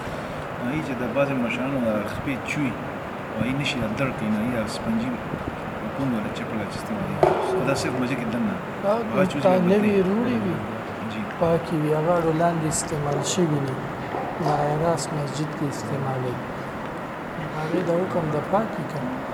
هغې چې د بعضې مشرانو د خپې چوي او هغې نه شي درک کوي نو هغې سپنجي کوم ولا چپل استعمالي دا صرف مسجد کې دنه دا نوی روړي وي جی پاکي وي هغه وړاندې استعمال شوي نه براہ راست مسجد کې استعمالي هغه د حکم د پاکي کنه ده.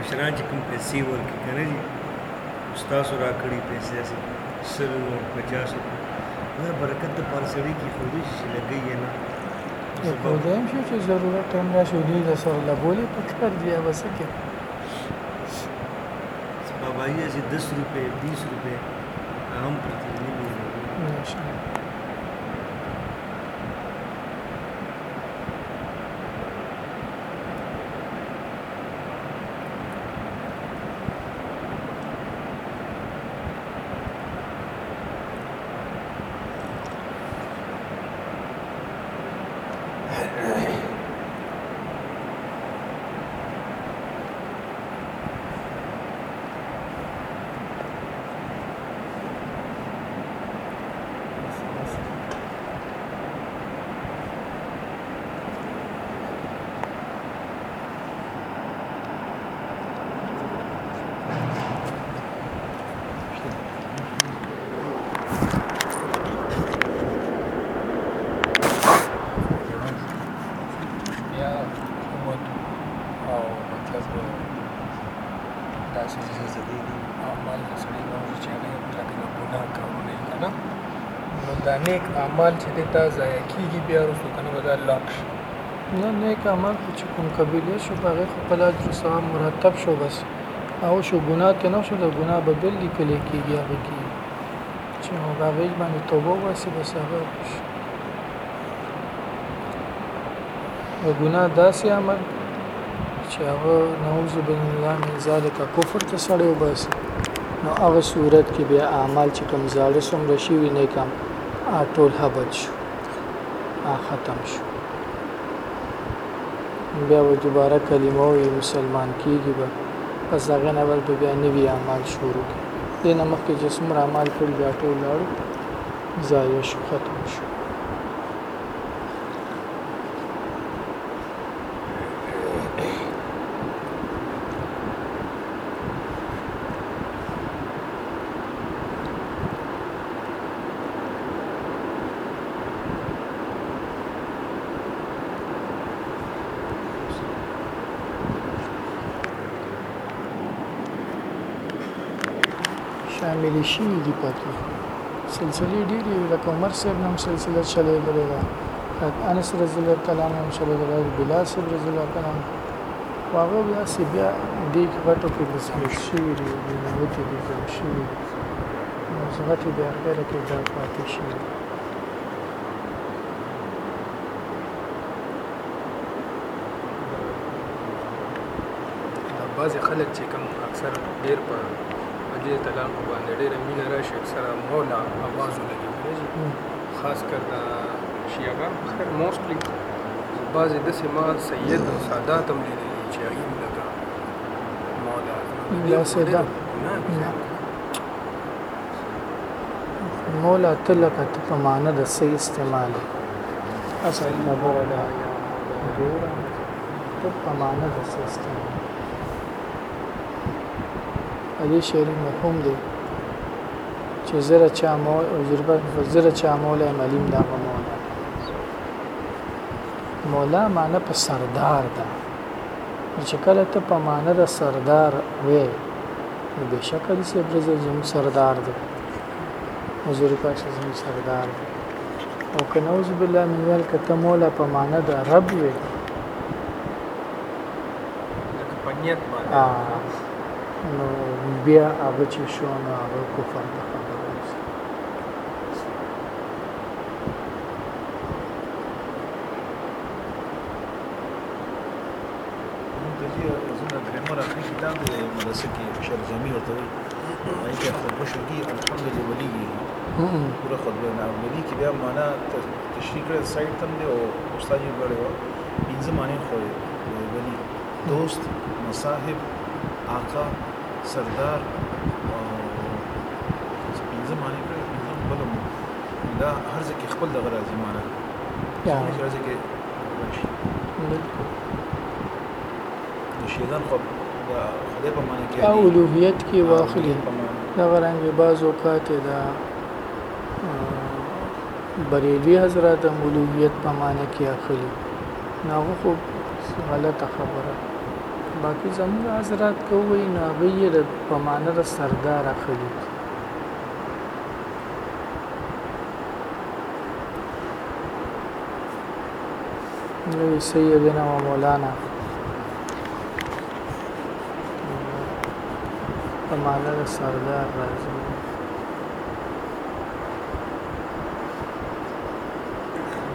مشران چې کوم پیسې ورکړي که تاسو راکړي پیسې سر نو 50 دا برکت د پارسړي کې خو دې چې لګي نه خدایم شو چې ضرورت هم راشي دوی د سر لګولې په کار دی او سکه بابا یې 10 روپے 20 روپے هم پرتی نیک اعمال چې دی تا ضایع کېږي بیا وروسته که نه به دا لاک شي. نه نیک خو چې کوم قبیله شو خو خپل اجر ثواب مرتب شو بس. او شو ګناه ته نه شو د ګناه به بل لیکلی کېږي هغه کېږي چې په هغې باندې توبه وباسي بس هغه د ګناه داسې عمل چې هغه نعوذ بالله من ذلک کفر ته سړی وباسي. نو هغه صورت کې بیا اعمال چې کوم زاړه څومره شي وي نیک هم ټول حبط شو ختم شو بیا و دوباره کلمه وي مسلمان کیږي به پس هغه نه بل بیا نوی اعمال شروع کړي دینه مخکې چې څومره اعمال کړي بیا ټول لاړو ضایع شو ختم شو شامل شي دي پکې سلسله ډېری لکه عمر صاحب نام سلسله چلے غلې ده انس رضی الله تعالی عنہ چلے غلې بلال صاحب رضی الله تعالی عنہ واغه بیا سی بیا دې غټو کې بس شي دي نو ته دې شي نو زغټي بیا خیره کې دا پاتې شي بعضې خلک چې کوم اکثر ډېر په په دې طلاق باندې ډېره مینه راشي اکثره مولا آواز ولګي خاص کر دا شیعاګان خیر موستلی بعضې داسې ما سید او سادات هم لیدلي چې هغې لکه مولا یا سیدا مولا تلک ته په معنا د سې استعمال اصل خبره ده ګوره ته په معنا د سې استعمال دې شعر مفهوم دی چې زره چا مو او ضربت زره چا مولا ملیم دا مولا. مولا معنی په سردار ده. چې کله ته په معنی د سردار وې نو بشکه دې سي برز زم سردار ده حضور پاک زم سردار ده او که نعوذ بالله من ذلک ته مولا په معنی د رب وې. په نیت باندې نو بیا هغه چې شو نه هغه کفر ته شرزمي وتوي هيك خربوش دي الحمد لله ولي پورا خطبه نه ولي کې بیا معنا تشریح کړ سایت تم دی او استاد یې غړیو انځ معنی خو ولي دوست مصاحب آقا سردار پنځه معنی کړه پنځه بل دا هر ځکه خپل دغه راځي معنا یا. هر ځکه شیطان خو د خدای په معنی کې او اولوهیت کې واخلي. دا غرانګ بعض اوقات دا بریلی حضرات هم اولوهیت په معنی کې اخلي. ناغه خو غلطه خبره باقي زموږ حضرات که ووایي نو هغه یې په معنا د سردار اخلي. نو سیدنا و مولانا. په معنا د سردار راځي.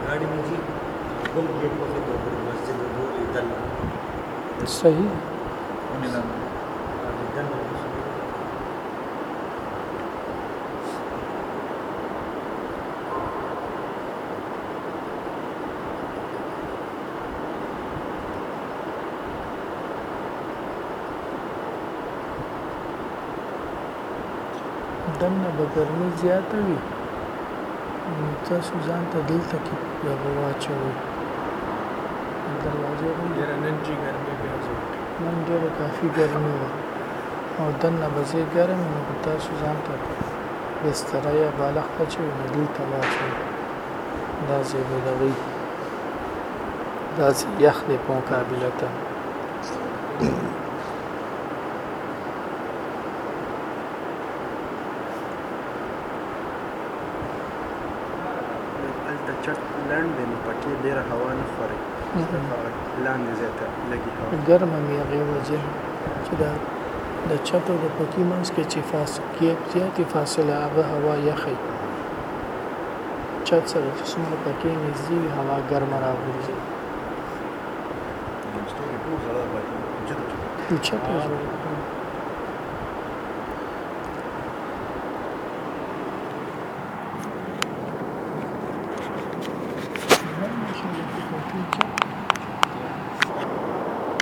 ګاډي مو چې کوم کې په دغه مسجد ورو لیدل صحیح دنه به ګرمي زیاته وي. تاسو ځان ته دلته کې یو واچوئ. دروازه هم ډېره نن چې ګرمي بیا زه نن ډېره کافي ګرمي وه او دنه به زه ګرم نو که تاسو ځان ته بستره یا بالښت اچوي نو دلته واچوي دا ځای به دغوی داسې یخ دی په مقابله ته چت لنډ دی نو پکې ډېره هوا نه خوري لاندې ځای ته لږې هوا ګرمه مې هغې وجه چې دا د چت او د پکې منځ کې چې فاصله زیاتې فاصله هغه هوا یخی چت سره چې څومره پکې نږدې وي هوا ګرمه راغورځي. ستوري